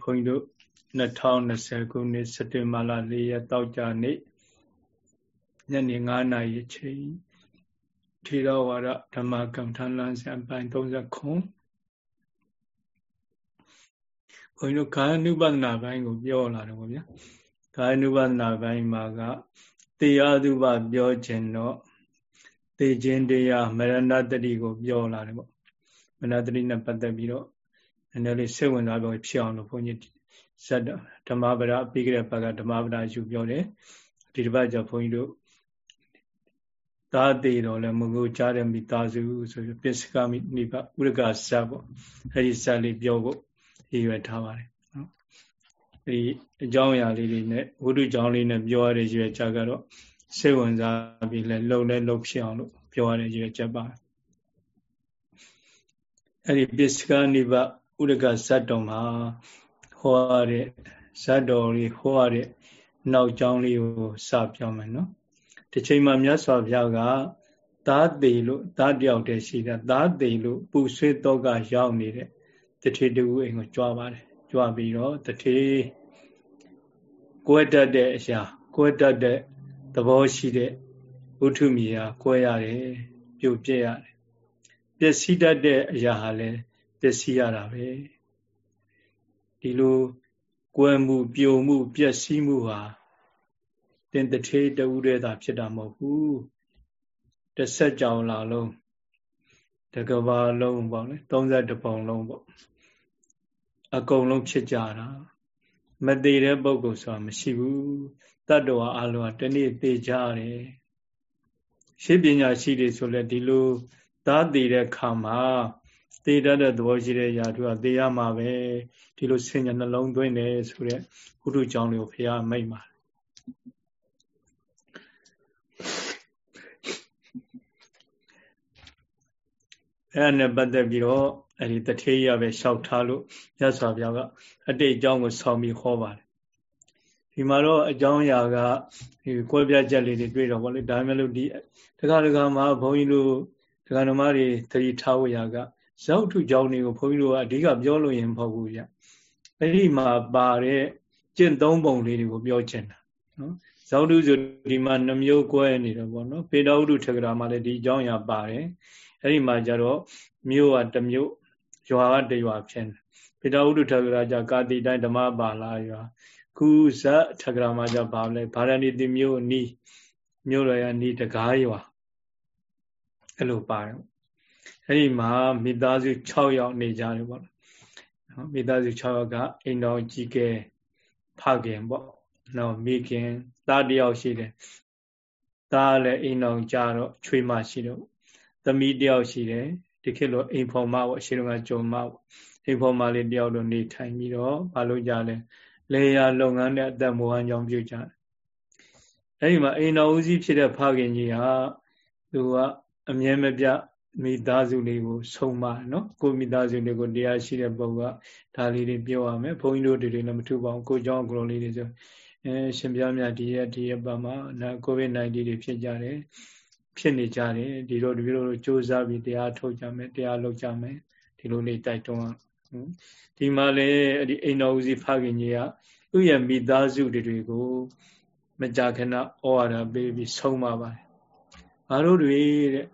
ဘုန်းကြီးတို့2020ခုနှစ်စက်တင်ဘာလ၄ရက်တောက်ကြနေ့ညနေ9နာရီအချိန်ထေရဝါဒဓမ္မကမ္မထာလမ်းစဉ်အပိုင်း30ခုဘုန်းကြီးတို့ကာယ ानु ပဒနာပိုင်းကိုပြောလာတယ်ဗောဗျာကာယ ानु ပဒနာပိုင်းမှာကတရားသူပပြောခြင်းတော့သိခြင်းတရားမရဏတတိကိုပြောလာတယ်ဗောမရဏတတိနဲ့ပတ်သက်ပြီးတော့ နည်းနည်းလေးစိတ်ဝင်စားလို့ဖြစ်အောင်လို့ဘုန်းကြီးဇတ်ဓမ္မပဒပြီးကြတဲ့ဘက်ကဓမ္မပဒယူပြောတယ်ဒီတစ်ပတ်ကျဘုန်းကြီးတို့သာသေးတော်လည်းမကိုကြားတဲ့မိသားစုဆိုပြီးပစ္စကမိနိဗ္ဗဥရကဇတ်ပေါ့အဲဒီဇတ်လေးပြောဖို့ရည်ရွယ်ထားပါတယ်နော်ဒီအကြောင်းအရာလေးတွေနဲ့ဝိတုကြောင်းလေးနဲ့ပြောရတဲ့ရည်ရွယ်ချက်ကတော့စိတ်ဝင်စားပြီးလဲလုံလဲလုံဖြစ်အောင်လို့ပြောရတဲ့ရည်ရွယ်ချက်ပါတယ်အဲ့ဒီပစ္စကနိဗ္ဗ ဥရကဇတ်တော်မှာဟောရတဲ့ဇတ်တော်လေးဟောရတဲ့နောက်ကြောင်းလေးကိုစပြောမယ်နော်တစ်ချိန်မှာမြတ်စွာဘုရားကသားသေးလို့သားတယောက်တည်းရှိတာသားသေးလို့ပူဆွေးတော့ကရောက်နေတဲ့တထေတူအိမ်ကိုကြွားပါတယ်ကြွားပြီးတော့တထေကွဲတတ်တဲ့အရာကွဲတတ်တဲ့သဘောရှိတဲ့ဝုထုမီဟာကွဲရတယ်ပြုတ်ပြက်ရတယ်ပျက်စီးတတ်တဲ့အရာဟာလည်း ပျက်စီးရတာပဲဒီလိုကွယ်မှုပြိုမှုပျက်စီးမှုဟာတင်တထေးတူးတဲ့သာဖြစ်တာမဟုတ်ဘူးတစ်ဆက်ကြောင်လာလုံးတကဘာလုံးပေါ့လေ32ပုံလုံးပေါ့အကုန်လုံးဖြစ်ကြတာမသေးတဲ့ပုဂ္ဂိုလ်ဆိုတာမရှိဘူးတတ္တဝါအလုံးကတနေ့သေကြတယ်ရှင်းပညာရှိတွေဆိုလဲဒီလိုသားတည်တဲ့ခါမှာ သေတတ်တဲ့သဘောရှိတဲ့ຢာသူကသေရမှာပဲဒီလိုဆင်ညာနှလုံးသွင်းတယ်ဆိုတဲ့ဘုရုကြောင့်လေးကိုဘုရားမိတ်ပါအဲ့ဒါနဲ့ပတ်သက်ပြီးတော့အဲ့ဒီတထေးရပဲလျှောက်ထားလို့ရသော်ဘုရားကအတိတ်အကြောင်းကိုဆောင်းပြီးဟောပါတယ်ဒီမှာတော့အကြောင်းအရာကဒီကွဲပြားချက်လေးတွေတွေ့တော့ဗောလေဒါမှမဟုတ်ဒီတခါတခါမှာဘုန်းကြီးတို့ဒကာဓမ္မတွေသတိထားဝရက ဇောက်ထုကြောင်းတွေကိုဘုန်းကြီးတို့ကအဓိကပြောလို့ရင်မဟုတ်ဘူးဗျအဲ့ဒီမှာပါတဲ့ကျင့်သုံးပုံလေးတွေကိုပြောချင်တာနော်ဇောက်ထုဆိုဒီမှာနှမျိုးကွဲနေတယ်ဗောနော်ပေတော်ဥဒုထကရာမှာလည်းဒီအကြောင်းအရာပါတယ်အဲ့ဒီမှာကျတော့မြို့ကတစ်မြို့ရွာကတရွာဖြစ်နေပေတော်ဥဒုထကရာကြကာတိတိုင်းဓမ္မပါလာရွာခုဇတ်ထကရာမှာကြပါလဲဗာရဏီတိမြို့နီးမြို့ရရနီးတကားရွာအဲ့လိုပါတယ် အဲ့ဒီမှာမိသားစု6ယောက်နေကြတယ်ပေါ့နော်မိသားစု6ယောက်ကအိမ်တော်ကြီးကဲဖခင်ပေါ့နော်မိခင်သားတယောက်ရှိတယ်သားလည်းအိမ်တော်ကြတော့ချွေးမရှိတော့သမီးတယောက်ရှိတယ်ဒီခေတ်လိုအိမ်ဖော်မပေါ့အရှိတော်ကကြုံမပေါ့အိမ်ဖော်မလေးတယောက်တော့နေထိုင်ပြီးတော့မလုပ်ကြလဲလေယာလုပ်ငန်းနဲ့အသက်မွေးဝမ်းကြောင်းပြုကြတယ်အဲဒီမှာအိမ်တော်ဦးစီးဖြစ်တဲ့ဖခင်ကြီးဟာသူကအမြဲမပြ မိသားစုလေးကိုဆုံးမနော်ကိုမိသားစုလေးကိုတရားရှိတဲ့ပုံကဒါလေးတွေပြောရမယ်ဘုန်းကြီးတို့တွေလည်းမထူပါဘူးကိုเจ้าကိုလိုလေးတွေဆိုအဲရှင်ပြမြတ်ဒီရက်ဒီရက်ပါမှာနာကိုဗစ် -19 တွေဖြစ်ကြတယ်ဖြစ်နေကြတယ်ဒီလိုဒီလိုစူးစမ်းပြီးတရားထုတ်ကြမယ်တရားလုပ်ကြမယ်ဒီလိုလေးတိုက်တွန်းဒီမှာလည်းအဲ့ဒီအိမ်တော်ဦးစီးဖခင်ကြီးကသူ့ရဲ့မိသားစုတွေကိုမကြာခဏဩဝါဒပေးပြီးဆုံးမပါတယ်ငါတို့တွေတဲ့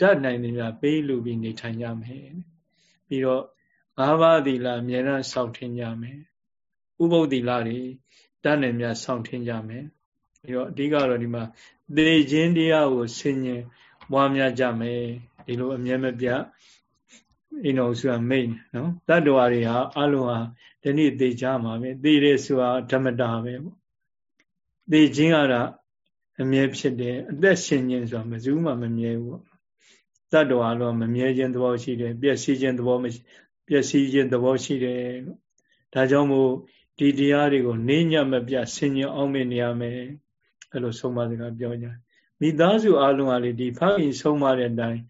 တတ်နိုင်တယ်များပေးလူပြီးနေထိုင်ကြမယ်ပြီးတော့ငါးပါးသီလအမြဲတမ်းစောင့်ထင်းကြမယ်ဥပုသ္တိလတွေတတ်နိုင်များစောင့်ထင်းကြမယ်ပြီးတော့အဓိကတော့ဒီမှာသေခြင်းတရားကိုဆင်ញင်ပွားများကြမယ်ဒီလိုအမြဲမပြတ်အိမ်တော်ဆိုတာမိတ်နော်တတ္တဝါတွေဟာအလုံးဟာဒီနေ့သေကြမှာပဲသေတယ်ဆိုတာဓမ္မတာပဲပေါ့သေခြင်းကတော့အမြဲဖြစ်တယ်အသက်ရှင်ခြင်းဆိုတာမစူးမှမမြဲဘူးပေါ့ တတ္တဝါလုံးမမြဲခြင်းသဘောရှိတယ်ပျက်စီးခြင်းသဘောမရှိပျက်စီးခြင်းသဘောရှိတယ်လို့ဒါကြောင့်မို့ဒီတရားတွေကိုနေညမပြဆင်ញင်အောင်မနေရမယ်အဲ့လိုဆုံးမစကားပြောကြမိသားစုအလုံးကလေဒီဖခင်ဆုံးမတဲ့အတိုင်း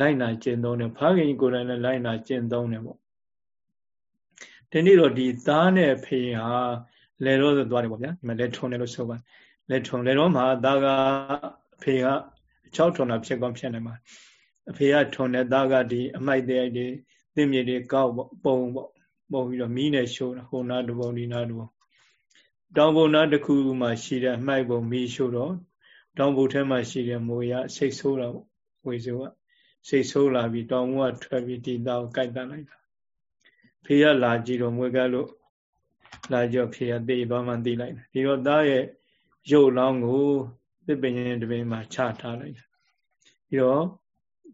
လိုက်နာကျင့်သုံးတယ်ဖခင်ကိုယ်တိုင်လည်းလိုက်နာကျင့်သုံးတယ်ပေါ့ဒီနေ့တော့ဒီသားနဲ့ဖေဟာလေတော့သွားတယ်ပေါ့ဗျာဒီမှာလက်ထုံတယ်လို့ဆိုပါလက်ထုံလေတော့မှာသားကအဖေက6ထုံတာဖြစ်ကောင်းဖြစ်နေမှာ အဖေကထုံတဲ့သားကဒီအမိုက်တဲ့တွေသင်မြေတွေကောက်ပေါ့ပုံပေါ့ပုံပြီးတော့မီးနဲ့ရှို့တာဟိုနာတပုံဒီနာတပုံတောင်ပုံနာတစ်ခုမှရှိတဲ့မှိုက်ပုံမီးရှို့တော့တောင်ပုံထဲမှာရှိတဲ့မိုးရစိတ်ဆိုးတာပေါ့ဝေစုကစိတ်ဆိုးလာပြီးတောင်ပုံကထွက်ပြီးဒီသားကိုကြိုက်တတ်လိုက်တာဖေရလာကြည့်တော့မွေကလို့လာကြောဖေရတေးသွားမှသိလိုက်တယ်ဒီတော့သားရဲ့ရုပ်လောင်းကိုသစ်ပင်ရင်တပင်မှာချထားလိုက်တယ်ပြီးတော့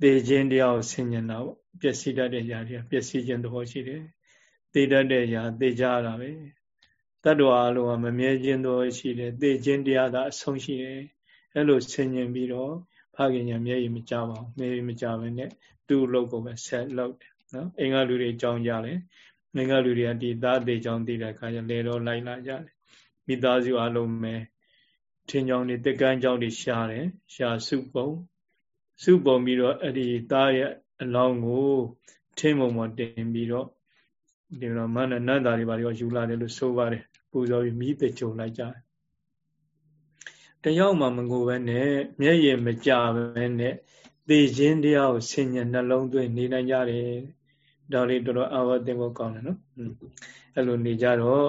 သေခြင်းတရားကိုဆင်ញင်တာပေါ့ပျက်စီးတတ်တဲ့ຢာတွေပျက်စီးခြင်းသဘောရှိတယ်သေတတ်တဲ့ຢာသေကြတာပဲတတ္တဝါအလုံးကမမြဲခြင်းသဘောရှိတယ်သေခြင်းတရားသာအဆုံးရှိတယ်အဲ့လိုဆင်ញင်ပြီးတော့ဖခင်ညာမျက်ရည်မကြပါဘူးမျက်ရည်မကြဘဲနဲ့သူ့လုပ်ကိုပဲဆက်လုပ်တယ်နော်အင်္ဂါလူတွေကြောင်းကြတယ်အင်္ဂါလူတွေကဒီသားသေးကြောင်းသိတဲ့အခါကျလေတော့လိုက်လာကြတယ်မိသားစုအလုံးပဲထင်းကြောင်းတွေတက်ကန်းကြောင်းတွေရှားတယ်ရှားစုပုံ စုပုံပြီးတော့အဲ့ဒီသားရဲ့အလောင်းကိုထင်းပုံပေါ်တင်ပြီးတော့ဒီတော့မနနန္တာတွေပါတော့ယူလာတယ်လို့ဆိုပါတယ်ပူဇော်ပြီးမိတကြုံလိုက်ကြတယ်တယောက်မှမငိုပဲနဲ့မျက်ရည်မကြပဲနဲ့သေခြင်းတရားကိုဆင်ញံနှလုံးသွင်းနေနိုင်ကြတယ်ဒါလေးတော်တော်အဝတ်တင်ဖို့ကောင်းတယ်နော်အဲ့လိုနေကြတော့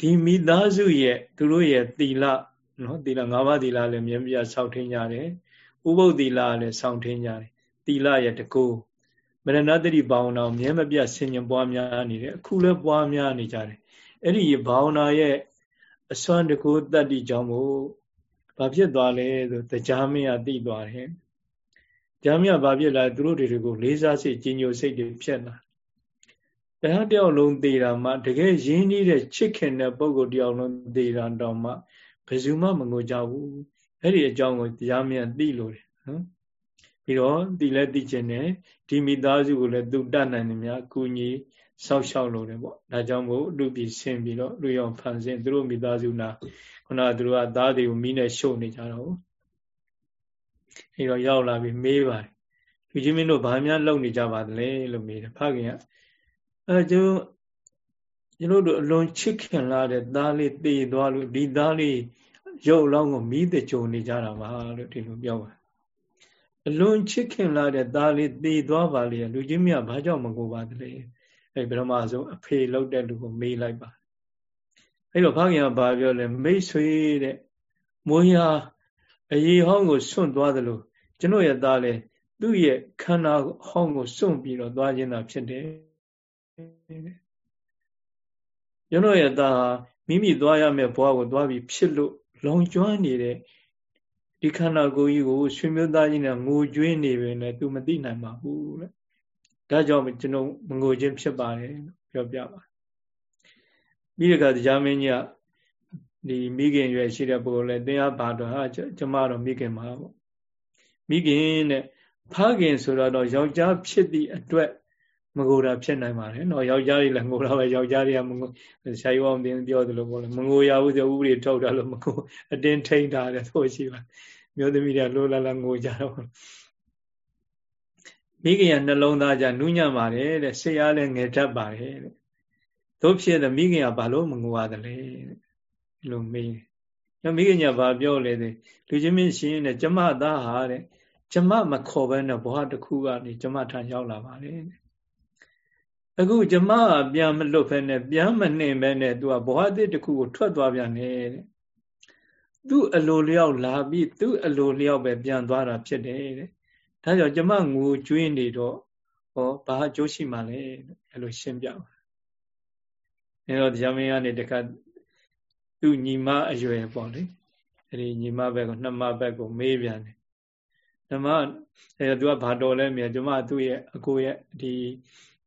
ဒီမိသားစုရဲ့သူတို့ရဲ့သီလနော်သီလ၅ပါးသီလလည်းမြဲမြဲဆောက်ထင်းကြတယ် ဥပုပ်သီလလည်းဆောက်ထင်းကြတယ်သီလရဲ့တကူမရဏတတိဘာဝနာမြဲမပြတ်ဆင်ញံပွားများနေတယ်အခုလည်းပွားများနေကြတယ်အဲ့ဒီဘာဝနာရဲ့အစွမ်းတကူတတ္တိကြောင့်မို့ဘာဖြစ်သွားလဲဆိုတရားမင်းကသိသွားတယ်တရားမင်းကဘာဖြစ်လာသူတို့တွေကိုလေးစားစိတ်ကြီးညိုစိတ်တွေဖြစ်လာတရားတယောက်လုံးသေးတာမှတကယ်ရင်းနှီးတဲ့ချစ်ခင်တဲ့ပုဂ္ဂိုလ်တယောက်လုံးသေးတာတော့မှဘယ်သူမှမငိုကြဘူး အဲ့ဒီအကြောင်းကိုတရားမင်းသိလို့တယ်နော်ပြီးတော့သိလဲသိခြင်းနဲ့ဒီမိသားစုကိုလည်းသူတတ်နိုင်တယ်များကုညီဆောက်ရှောက်လို့တယ်ပေါ့ဒါကြောင့်မို့လူပြီးဆင်းပြီးတော့လူရောင်ဖန်ဆင်းသူတို့မိသားစုနာခုနကသူတို့ကသားတွေကိုမိနဲ့ရှုပ်နေကြတော့အဲတော့ရောက်လာပြီးမေးပါတယ်လူချင်းမင်းတို့ဘာများလုပ်နေကြပါသလဲလို့မေးတယ်ဖခင်ကအဲကျွန်တော်ကျွန်တော်တို့အလွန်ချစ်ခင်လာတဲ့သားလေးတည်သွားလို့ဒီသားလေး ရုပ်လောင်းကိုမိတဲ့ကြုံနေကြတာပါလို့ဒီလိုပြောပါအလွန်ချစ်ခင်လာတဲ့သားလေးတည်သွားပါလေလူချင်းမြတ်ဘာကြောင့်မကိုပါသလဲအဲဗြဟ္မာဆုံးအဖေလောက်တဲ့လူကိုမေးလိုက်ပါအဲ့တော့ဘုရားကဘာပြောလဲမိတ်ဆွေတဲ့မိုးရာအရေးဟောင်းကိုစွန့်သွားသလိုကျွန်တော်ရဲ့သားလဲသူ့ရဲ့ခန္ဓာဟောင်းကိုစွန့်ပြီးတော့သွားခြင်းသာဖြစ်တယ်ကျွန်တော်ရဲ့သားမိမိသွားရမယ့်ဘဝကိုသွားပြီးဖြစ်လို့ လုံကျွမ်းနေတဲ့ဒီခန္ဓာကိုယ်ကြီးကိုရွှေမျိုးသားကြီးနဲ့ငိုကြွေးနေပဲနဲ့သူမသိနိုင်ပါဘူးတဲ့ဒါကြောင့်ကျွန်တော်မငိုခြင်းဖြစ်ပါတယ်ပြောပြပါပြီးတဲ့အခါတရားမင်းကြီးကဒီမိခင်ရွယ်ရှိတဲ့ပုဂ္ဂိုလ်လည်းတရားပါတော့ဟာကျမတော့မိခင်ပါပေါ့မိခင်တဲ့ဖခင်ဆိုတော့ယောက်ျားဖြစ်သည့်အတွက် မငိုတာဖြစ်နိုင်ပါတယ်နော်ယောက်ျားတွေလည်းငိုတာပဲယောက်ျားတွေကမငိုဆရာကြီးအောင်တင်ပြောသလိုပေါ့လေမငိုရဘူးဆိုဥပဒေထုတ်တာလို့မငိုအတင်းထိန်တာတယ်ဆိုရှိပါမျိုးသမီးတွေလိုလာလာငိုကြတော့မိခင်ကနှလုံးသားကြနူးညံ့ပါတယ်တဲ့ဆရာလည်းငယ်တတ်ပါတယ်တဲ့တို့ဖြစ်တဲ့မိခင်ကဘာလို့မငိုရတယ်လဲလို့မေးတယ်မိခင်ကဘာပြောလဲတဲ့လူချင်းမင်းရှင်တဲ့ကျမသားဟာတဲ့ကျမမခေါ်ဘဲနဲ့ဘဝတစ်ခုကနေကျမထံရောက်လာပါတယ်တဲ့ အခုကျမကပြန်မလွတ်ဖဲနဲ့ပြန်မနှင်ဘဲနဲ့သူကဘဝသစ်တစ်ခုကိုထွက်သွားပြန်နေတဲ့သူ့အလိုလျောက်လာပြီးသူ့အလိုလျောက်ပဲပြန်သွားတာဖြစ်တယ်တဲ့ဒါကြောင့်ကျမငိုကြွေးနေတော့ဟောဘာအကျိုးရှိမှလဲအဲ့လိုရှင်းပြပါအဲတော့တရားမင်းကနေတခါသူ့ညီမအရွယ်ပေါ့လေအဲ့ဒီညီမဘက်ကိုနှမဘက်ကိုမေးပြန်တယ်နှမအဲသူကဘာတော်လဲမြင်ကျမသူ့ရဲ့အကိုရဲ့ဒီ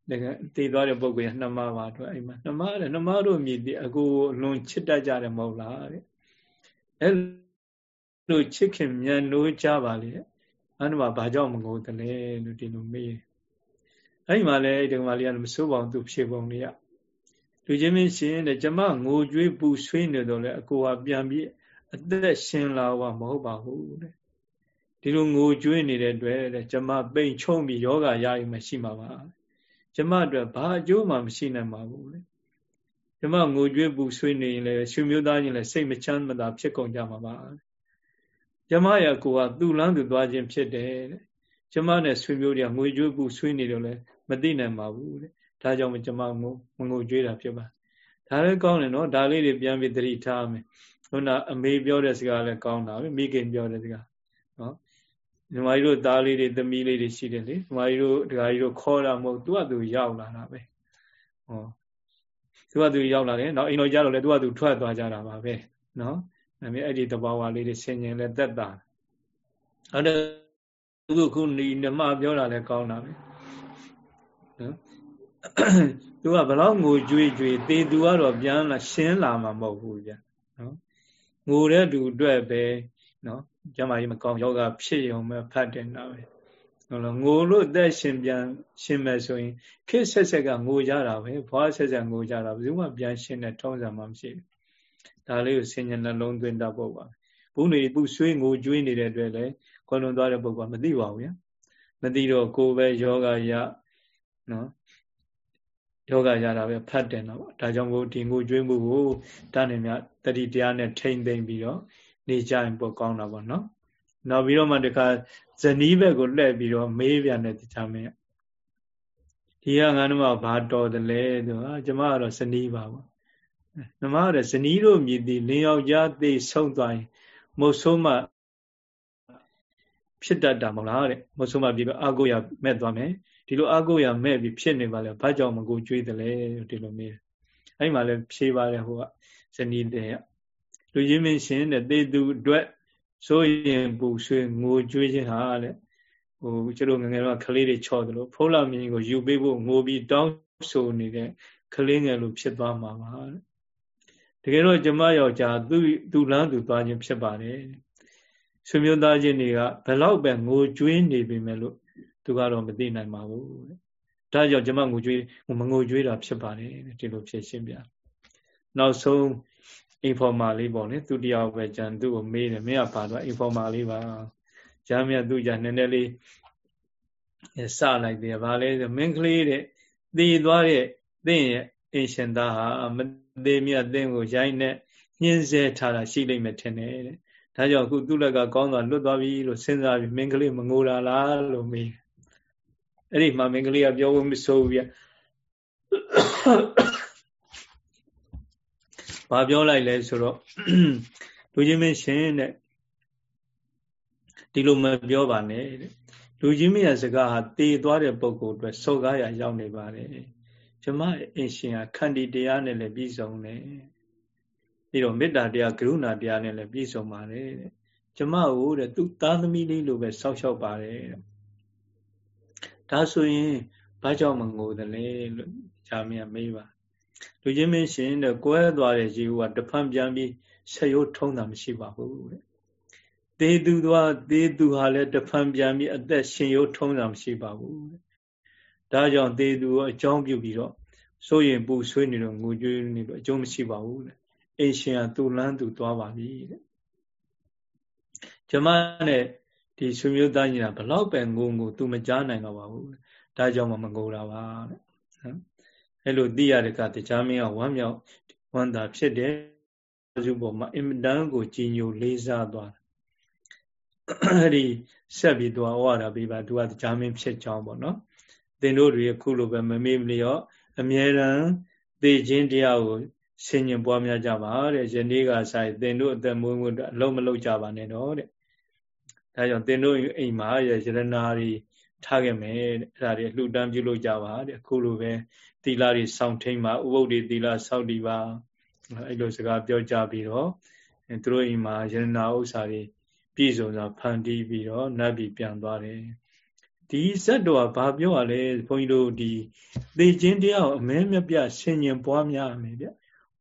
တည်သွားတဲ့ပုံကနှမပါတော့အဲ့မှာနှမတဲ့နှမတို့မြည်ဒီအကိုအလွန်ချစ်တတ်ကြတယ်မဟုတ်လားတဲ့အဲ့လိုချစ်ခင်မြန်လို့ကြပါလေအဲ့ဒီမှာဘာကြောင့်မငိုတလဲလို့ဒီလိုမေးအဲ့ဒီမှာလည်းအဲ့ဒီမှာလေးကမစိုးပါဘူးသူဖြေပုံလေးကလူချင်းမင်းရှင်တဲ့ကျမငိုကြွေးပူဆွေးနေတော့လေအကိုကပြန်ပြီးအသက်ရှင်လာဝမဟုတ်ပါဘူးတဲ့ဒီလိုငိုကြွေးနေတဲ့အတွက်တဲ့ကျမပိန်ချုံပြီးယောဂရယူမရှိမှာပါ ကျမအတွက်ဘာအကျိုးမှမရှိနိုင်ပါဘူးလေကျမငိုကြွေးပူဆွေးနေရင်လည်းရှင်မျိုးသားချင်းလည်းစိတ်မချမ်းမသာဖြစ်ကုန်ကြမှာပါကျမရဲ့ကိုကသူ့လမ်းသူသွားခြင်းဖြစ်တယ်တဲ့ကျမနဲ့ဆွေမျိုးတွေကငွေကြွေးပူဆွေးနေတော့လည်းမသိနိုင်ပါဘူးတဲ့ဒါကြောင့်မကျွန်မငိုမငိုကြွေးတာဖြစ်ပါဒါလည်းကောင်းတယ်နော်ဒါလေးတွေပြန်ပြီးသတိထားမယ်ခုနအမေပြောတဲ့စကားလည်းကောင်းတာပဲမိခင်ပြောတဲ့စကားနော် ညီမကြီးတို့သားလေးတွေသမီးလေးတွေရှိတယ်လေညီမကြီးတို့ဒကာကြီးတို့ခေါ်တာမဟုတ်သူ့အတူရောက်လာတာပဲဟောသူ့အတူရောက်လာတယ်နောက်အိမ်တော်ကြတော့လေသူ့အတူထွက်သွားကြတာပါပဲနော်ဒါပေမဲ့အဲ့ဒီတဘာဝလေးတွေဆင်ញင်လဲတက်တာအဲ့ဒါသူခုနီနမပြောတာလည်းကောင်းတာပဲနော်သူကဘလောက်ငိုကြွေးကြွေးတေသူကတော့ပြန်လာရှင်းလာမှာမဟုတ်ဘူးဗျနော်ငိုတဲ့သူအတွက်ပဲနော် ကျမကြီးမကောင်းယောဂဖြစ်ရုံပဲဖတ်တင်တာပဲဟုတ်လားငိုလို့သက်ရှင်ပြန်ရှင်းမယ်ဆိုရင်ခေတ်ဆက်ဆက်ကငိုကြတာပဲဘွားဆက်ဆက်ငိုကြတာဘယ်သူမှပြန်ရှင်းတဲ့ထုံးစံမှမရှိဘူးဒါလေးကိုဆင်ញနှလုံးသွင်းတတ်ဖို့ပါဘုနေပူဆွေးငိုကြွေးနေတဲ့အတွက်လည်းခွန်လွန်သွားတဲ့ပုဂ္ဂိုလ်ကမသိပါဘူးဗျာမသိတော့ကိုယ်ပဲယောဂရနော်ယောဂရတာပဲဖတ်တယ်တော့ဒါကြောင့်ကိုဒီငိုကြွေးမှုကိုတန်းနေမြတတိတရားနဲ့ထိမ့်သိမ့်ပြီးတော့ နေကြရင်ပိုကောင်းတာပေါ့နော်နောက်ပြီးတော့မှတခါဇနီးဘက်ကိုလှည့်ပြီးတော့မေးပြန်တယ်တရားမင်းဒီကငါတို့ကဘာတော်တယ်လဲသူကကျမကတော့ဇနီးပါပေါ့နမရဇနီးတို့မြည်သည်လင်းယောက်ျားသိဆုံးသွားရင်မုတ်ဆိုးမဖြစ်တတ်တာမဟုတ်လားတဲ့မုတ်ဆိုးမပြီးတော့အာကိုရမဲ့သွားမယ်ဒီလိုအာကိုရမဲ့ပြီးဖြစ်နေပါလေဘာကြောင့်မကိုကြွေးတယ်လဲဒီလိုမေးအဲ့မှာလည်းဖြေပါတယ်ဟိုကဇနီးတဲ့ လူရင်းမင်းရှင်တဲ့သေသူအတွက်ဆိုရင်ပူဆွေးငိုကြွေးခြင်းဟာတဲ့ဟိုကျတို့ငငယ်တော့ကလေးတွေချော့တယ်လို့ဖုံးလာမြင်ကိုယူပေးဖို့ငိုပြီးတောင်းဆိုနေတဲ့ကလေးငယ်လိုဖြစ်သွားမှာပါတဲ့တကယ်တော့ကျမယောက်ျားသူသူလန်းသူသွားခြင်းဖြစ်ပါတယ်ဆွေမျိုးသားချင်းတွေကဘလောက်ပဲငိုကြွေးနေပြီမဲ့လို့သူကတော့မသိနိုင်ပါဘူးတဲ့ဒါကြောင့်ကျမငိုကြွေးမငိုကြွေးတာဖြစ်ပါတယ်ဒီလိုဖြစ်ရှင်းပြနောက်ဆုံး informal လေးပေါ့လေသူတရားပဲကြံသူ့ကိုမေးတယ်မင်းကပါတော့ informal လေးပါဂျာမြတ်သူကြနည်းနည်းလေးစလိုက်တယ်ဗာလဲဆိုမင်းကလေးတဲ့တည်သွားတဲ့သင်ရဲ့အင်ရှင်သားဟာမသေးမြတ်သင်ကိုရိုင်းနဲ့ညှင်းဆဲထားတာရှိလိမ့်မယ်ထင်တယ်တဲ့ဒါကြောင့်အခုသူ့လက်ကကောင်းသွားလွတ်သွားပြီလို့စဉ်းစားပြီးမင်းကလေးမငိုတာလားလို့မေးအဲ့ဒီမှာမင်းကလေးကပြောဖို့မဆိုးဘူးဗျ ဘာပြောလိုက်လဲဆိုတော့လူချင်းမင်းရှင်တဲ့ဒီလိုမပြောပါနဲ့တဲ့လူချင်းမင်းရဲ့စကားဟာတည်သွားတဲ့ပုံကိုအတွက်စော်ကားရရောက်နေပါတယ်ကျမအင်ရှင်ဟာခန္တီတရားနဲ့လည်းပြည့်စုံတယ်ပြီးတော့မေတ္တာတရားကရုဏာတရားနဲ့လည်းပြည့်စုံပါတယ်တဲ့ကျမကိုတဲ့သူသားသမီးလေးလိုပဲစောက်ရှောက်ပါတယ်တဲ့ဒါဆိုရင်ဘာကြောင့်မငိုတယ်လဲလို့ဂျာမင်းကမေးပါ လူချင်းမင်းရှင်တဲ့ကွဲသွားတဲ့ရေကတဖန်ပြန်ပြီးဆက်ရိုးထုံးတာမရှိပါဘူးတဲ့သေသူသွားသေသူဟာလည်းတဖန်ပြန်ပြီးအသက်ရှင်ရိုးထုံးတာမရှိပါဘူးတဲ့ဒါကြောင့်သေသူကိုအကြောင်းပြုပြီးတော့ဆိုရင်ပူဆွေးနေတော့ငိုကြွေးနေတော့အကျိုးမရှိပါဘူးတဲ့အိရှင်ကသူ့လန်းသူသွားပါပြီတဲ့ကျမနဲ့ဒီဆွေမျိုးသားကြီးကဘလောက်ပဲငိုငိုသူမကြားနိုင်တော့ပါဘူးဒါကြောင့်မမငိုတာပါတဲ့နော် အဲ့လိုသိရတဲ့ကတရားမင်းကဝမ်းမြောက်ဝမ်းသာဖြစ်တယ်စုပေါ်မှာအင်မတန်ကိုကြည်ညိုလေးစားသွားအဲ့ဒီဆက်ပြီးသွားဩဝါဒပေးပါသူကတရားမင်းဖြစ်ကြောင်းပေါ့နော်သင်တို့တွေခုလိုပဲမမေ့မလျော့အမြဲတမ်းသိခြင်းတရားကိုဆင်ញင်ပွားများကြပါတဲ့ယနေ့ကဆိုင်သင်တို့အသက်မွေးမှုအလုံးမလုံးကြပါနဲ့တော့တဲ့ဒါကြောင့်သင်တို့အိမ်မှာရရနာတွေ ထားခဲ့မယ်တဲ့အဲ့ဒါတွေလှူဒန်းပြုလုပ်ကြပါတဲ့အခုလိုပဲသီလတွေစောင့်ထိန်ပါဥပုဒ်တွေသီလစောင့်တည်ပါအဲ့လိုစကားပြောကြပြီးတော့သူတို့အိမ်မှာယရနာဥစ္စာတွေပြည့်စုံစွာဖန်တီးပြီးတော့နတ်ပြည်ပြန်သွားတယ်ဒီဇက်တော်ကဘာပြောရလဲဘုန်းကြီးတို့ဒီသေခြင်းတရားကိုအမဲမြပြဆင်ញင်ပွားများမယ်ဗျ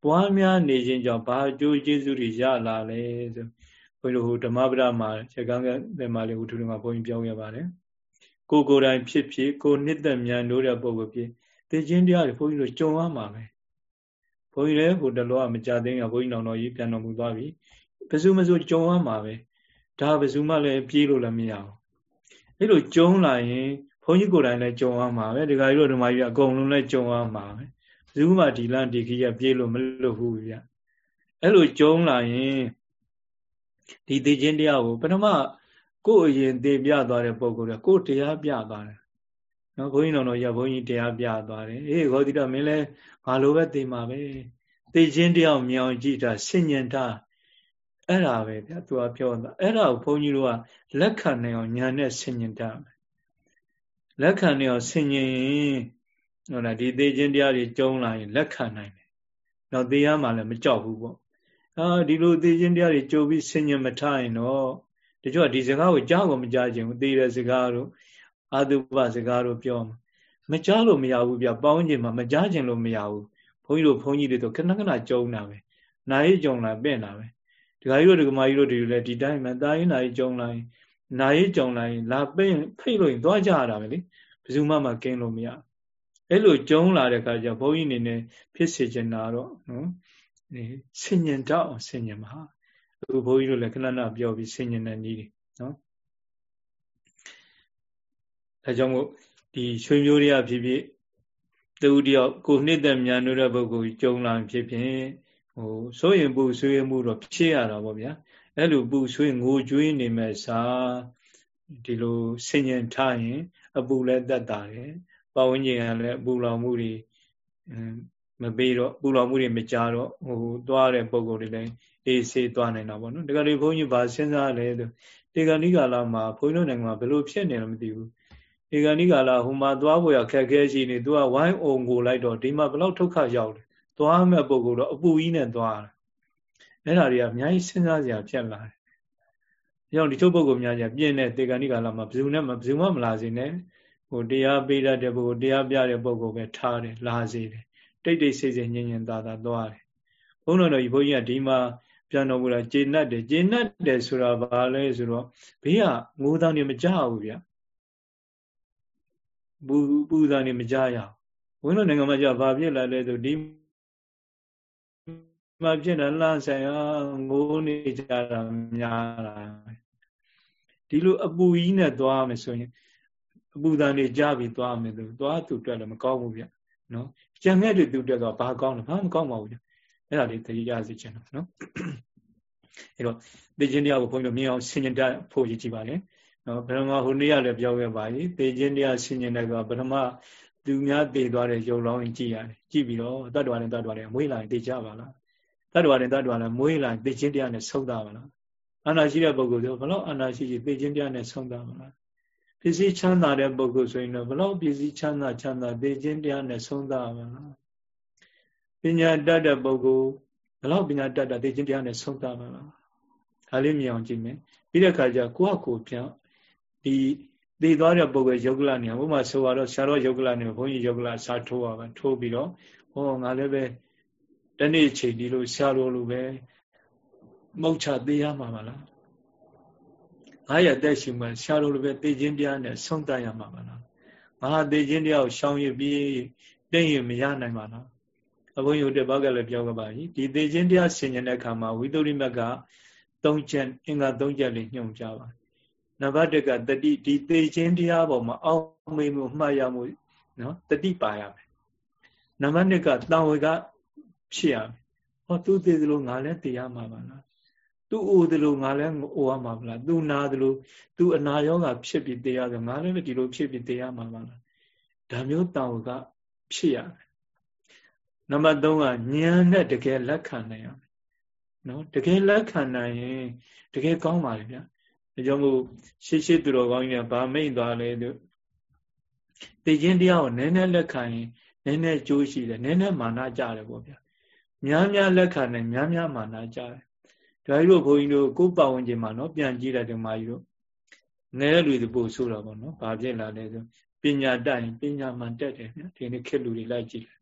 ပွားများနေခြင်းကြောင့်ဘာအကျိုးကျေးဇူးတွေရလာလဲဆိုဘုန်းကြီးတို့ဟိုဓမ္မပဒမှာခြေကန်းကတဲ့မှာလေးဟိုထူထူမှာဘုန်းကြီးပြောခဲ့ပါတယ် ကိုကိုယ်တိုင်ဖြစ်ဖြစ်ကိုနှစ်သက်မြန်လို့တဲ့ပုံကိုဖြစ်သေခြင်းတရားတွေဘုန်းကြီးတို့ကြုံရမှာပဲဘုန်းကြီးလည်းဟိုတလောကမကြသိရင်ဘုန်းကြီးနောင်တော်ကြီးပြန်တော်မူသွားပြီဘယ်သူမှဆိုကြုံရမှာပဲဒါဘယ်သူမှလည်းပြေးလို့လည်းမရဘူးအဲ့လိုကြုံလာရင်ဘုန်းကြီးကိုယ်တိုင်လည်းကြုံရမှာပဲဒီကကြီးတို့ဓမ္မကြီးအကုန်လုံးလည်းကြုံရမှာပဲဘယ်သူမှဒီလန့်ဒီခီးရပြေးလို့မလွတ်ဘူးဗျအဲ့လိုကြုံလာရင်ဒီသိချင်းတရားကိုပထမ ကိုယ်အရင်သိပြသွားတဲ့ပုံကိုယ်ကကိုယ်တရားပြသွားတယ် နော်ဘုန်းကြီးတော်တော်ရဘုန်းကြီးတရားပြသွားတယ်အေးဂေါတိတမင်းလဲငါလိုပဲသိမှာပဲသိချင်းတယောက်မြောင်ကြည့်တာဆင်ញင်တာအဲ့ဒါပဲဗျာသူကပြောတာအဲ့ဒါကိုဘုန်းကြီးတို့ကလက်ခံနိုင်အောင်ညာနဲ့ဆင်ញင်တာလက်ခံနိုင်အောင်ဆင်ញင်ဟုတ်လားဒီသိချင်းတရားတွေကျုံးလာရင်လက်ခံနိုင်တယ်တော့သိရမှလည်းမကြောက်ဘူးပေါ့အာဒီလိုသိချင်းတရားတွေကြိုပြီးဆင်ញင်မထားရင်တော့ တချို့ကဒီစကားကိုကြားကိုမကြားခြင်းဘူးသိတဲ့စကားတို့အာတုပစကားတို့ပြောမှာမကြားလို့မရဘူးဗျပေါင်းခြင်းမှာမကြားခြင်းလို့မရဘူးဘုန်းကြီးတို့ဘုန်းကြီးတွေတော့ခဏခဏကြုံတာပဲနိုင်ကြုံလာပြင့်တာပဲဒီခါကြီးတို့ဒီကမာကြီးတို့တွေလည်းဒီတိုင်းမှတာရင်နိုင်ကြုံလာရင်နိုင်ကြုံလာရင်လာပိတ်ဖိတ်လို့ရင်သွားကြရတာပဲလေဘယ်သူမှမကင်းလို့မရအဲ့လိုကြုံလာတဲ့ခါကျဘုန်းကြီးအနေနဲ့ဖြစ်စေချင်တာတော့နော်ဆင်ញင်တော့ဆင်ញင်မှာအ ခုဘုန်းကြီးတို့လည်းခဏခဏပြောပြီးဆင်ញင်တဲ့နည်းတွေနော်ဒါကြောင့်မို့ဒီရွှေမျိုးတွေကဖြစ်ဖြစ်တူတယောက်ကိုနှစ်သက်မြန်တဲ့ပုဂ္ဂိုလ်ကြုံလာဖြစ်ဖြင့်ဟိုစိုးရင်ပူဆွေးမှုတော့ဖြစ်ရတာပေါ့ဗျာအဲ့လိုပူဆွေးငိုကြွေးနေမဲ့စာဒီလိုဆင်ញင်ထားရင် အပူလည်းတက်တာတယ်ပတ်ဝန်းကျင်ကလည်းအပူလောင်မှုတွေ မပေးတော့ပူလောင်မှုတွေမကြတော့ဟိုသွားတဲ့ပုံကိုယ်တွေလည်းအေးဆေးသွားနိုင်တာပေါ့နော်ဒါကြတဲ့ဘုန်းကြီးဗာစဉ်းစားလဲဆိုတေဂဏိကာလမှာဘုန်းကြီးတို့နိုင်ငံမှာဘယ်လိုဖြစ်နေလဲမသိဘူးတေဂဏိကာလဟိုမှာသွားဖို့ရခက်ခဲရှိနေသူကဝိုင်းအုံကိုလိုက်တော့ဒီမှာဘယ်လောက်ဒုက္ခရောက်လဲသွားမဲ့ပုံကိုယ်တော့အပူကြီးနဲ့သွားတယ်အဲ့ဒါတွေကအများကြီးစဉ်းစားစရာဖြစ်လာတယ်။ကြောင့်ဒီချို့ပုဂ္ဂိုလ်များကြီးပြင်းတဲ့တေဂဏိကာလမှာဘယ်သူနဲ့မှဘယ်သူမှမလာစေနဲ့ဟိုတရားပေးတတ်တဲ့ပုဂ္ဂိုလ်တရားပြတဲ့ပုဂ္ဂိုလ်ပဲထားတယ်လာစေတယ် တိတ်တိတ်ဆိတ်ဆိတ်ညင်ညင်သာသာသွားတယ်ဘုန်းတော်တော်ကြီးဘုန်းကြီးကဒီမှာပြန်တော်မူတာကျေနပ်တယ်ကျေနပ်တယ်ဆိုတာဘာလဲဆိုတော့ဘေးကငိုးသားနေမကြဘူးဗျပူပူသားနေမကြရဘူးဘုန်းတော်နိုင်ငံမှာကြာဘာဖြစ်လာလဲဆိုဒီမှာဖြစ်တာလှဆိုင်အောင်ငိုးနေကြတာများလာဒီလိုအပူကြီးနဲ့သွားမယ်ဆိုရင်အပူသားနေကြပြီးသွားမယ်ဆိုသွားသူတွေ့လည်းမကောင်းဘူးဗျ နော်ကြံငဲ့တွေသူတွေ့တော့ဘာကောင်းလဲဘာမကောင်းပါဘူးဗျအဲ့ဒါလေးသတိရစေချင်တော့နော်အဲ့တော့သိချင်းတရားကိုဘုန်းကြီးတို့မြင်အောင်ဆင်ញင်တတ်ဖို့ရည်ကြည်ပါလေနော်ဗရမဟိုနေ့ရလည်းပြောခဲ့ပါပြီသိချင်းတရားဆင်ញင်တဲ့ကဗရမသူများတည်သွားတဲ့ရုပ်လောင်းကြည့်ရတယ်ကြည့်ပြီးတော့တတ္တဝါနဲ့တတ္တဝါနဲ့မွေးလာရင်သိကြပါလားတတ္တဝါနဲ့တတ္တဝါနဲ့မွေးလာရင်သိချင်းတရားနဲ့ဆုံးတာပါလားအာနာရှိတဲ့ပုဂ္ဂိုလ်ဆိုဘလို့အာနာရှိရှိသိချင်းတရားနဲ့ဆုံးတာပါလား ပစ္စည်းချမ်းသာတဲ့ပုဂ္ဂိုလ်ဆိုရင်တော့ဘလို့ပစ္စည်းချမ်းသာချမ်းသာသိချင်းတရားနဲ့ဆုံးတာပါလားပညာတတ်တဲ့ပုဂ္ဂိုလ်ဘလို့ပညာတတ်တာသိချင်းတရားနဲ့ဆုံးတာပါလားဒါလေးမြင်အောင်ကြည့်မယ်ပြီးတဲ့အခါကျကိုယ့်အကိုပြန်ဒီသိသွားတဲ့ပုဂ္ဂိုလ်ယုတ်ကလနေဘုမဆိုတော့ဆရာတော်ယုတ်ကလနေဘုန်းကြီးယုတ်ကလစာထိုးပါပဲထိုးပြီးတော့ဟောငါလည်းပဲတနေ့ချိန်ဒီလိုဆရာတော်လိုပဲမုတ်ချသေးရမှာပါလား ငါရတဲ့ရှိမှဆရာတော်လိုပဲသိချင်းတရားနဲ့ဆုံးတတ်ရမှာပါလားငါသိချင်းတရားကိုရှောင်ရပြီးတိတ်ရင်မရနိုင်ပါလားအဘုန်းကြီးတို့ဘက်ကလည်းပြောခဲ့ပါပြီဒီသိချင်းတရားဆင်ញတဲ့အခါမှာဝိသုရိမက်က၃ချက်အင်္ဂါ၃ချက်လေးညွှန်ပြပါနံပါတ်၁ကတတိဒီသိချင်းတရားပေါ်မှာအောက်မေ့မှုမှတ်ရမှုနော်တတိပါရမယ်နံပါတ်2ကတံဝေကဖြစ်ရမယ်ဟောသူသိသလိုငါလည်းသိရမှာပါလား သူအိုသလိုငါလည်းအိုရမှာပါလားသူနာသလိုသူအနာရောဂါဖြစ်ပြီးသိရတယ်ငါလည်းဒီလိုဖြစ်ပြီးသိရမှာပါလားဒါမျိုးတံဝေကဖြစ်ရမယ်နံပါတ်3ကဉာဏ်နဲ့တကယ်လက်ခံနိုင်ရမယ်နော်တကယ်လက်ခံနိုင်ရင်တကယ်ကောင်းပါလေဗျာဒါကြောင့်မို့ရှေ့ရှေ့သူတော်ကောင်းကြီးကဗာမိတ်သွားလေသူသိချင်းတရားကိုနည်းနည်းလက်ခံရင်နည်းနည်းကြိုးရှိတယ်နည်းနည်းမာနကြတယ်ပေါ့ဗျာများများလက်ခံနိုင်များများမာနကြတယ် ဒါကြီးတို့ဘုန်းကြီးတို့ကိုယ်ပတ်ဝန်းကျင်မှာနော်ပြန်ကြည့်လိုက်တယ်မာကြီးတို့ငယ်လူတွေပို့ဆိုးတာပေါ့နော်ဘာဖြစ်လာလဲဆိုပညာတတ်ရင်ပညာမှန်တက်တယ်ဗျာဒီနေ့ခေတ်လူတွေလိုက်ကြည့်တယ်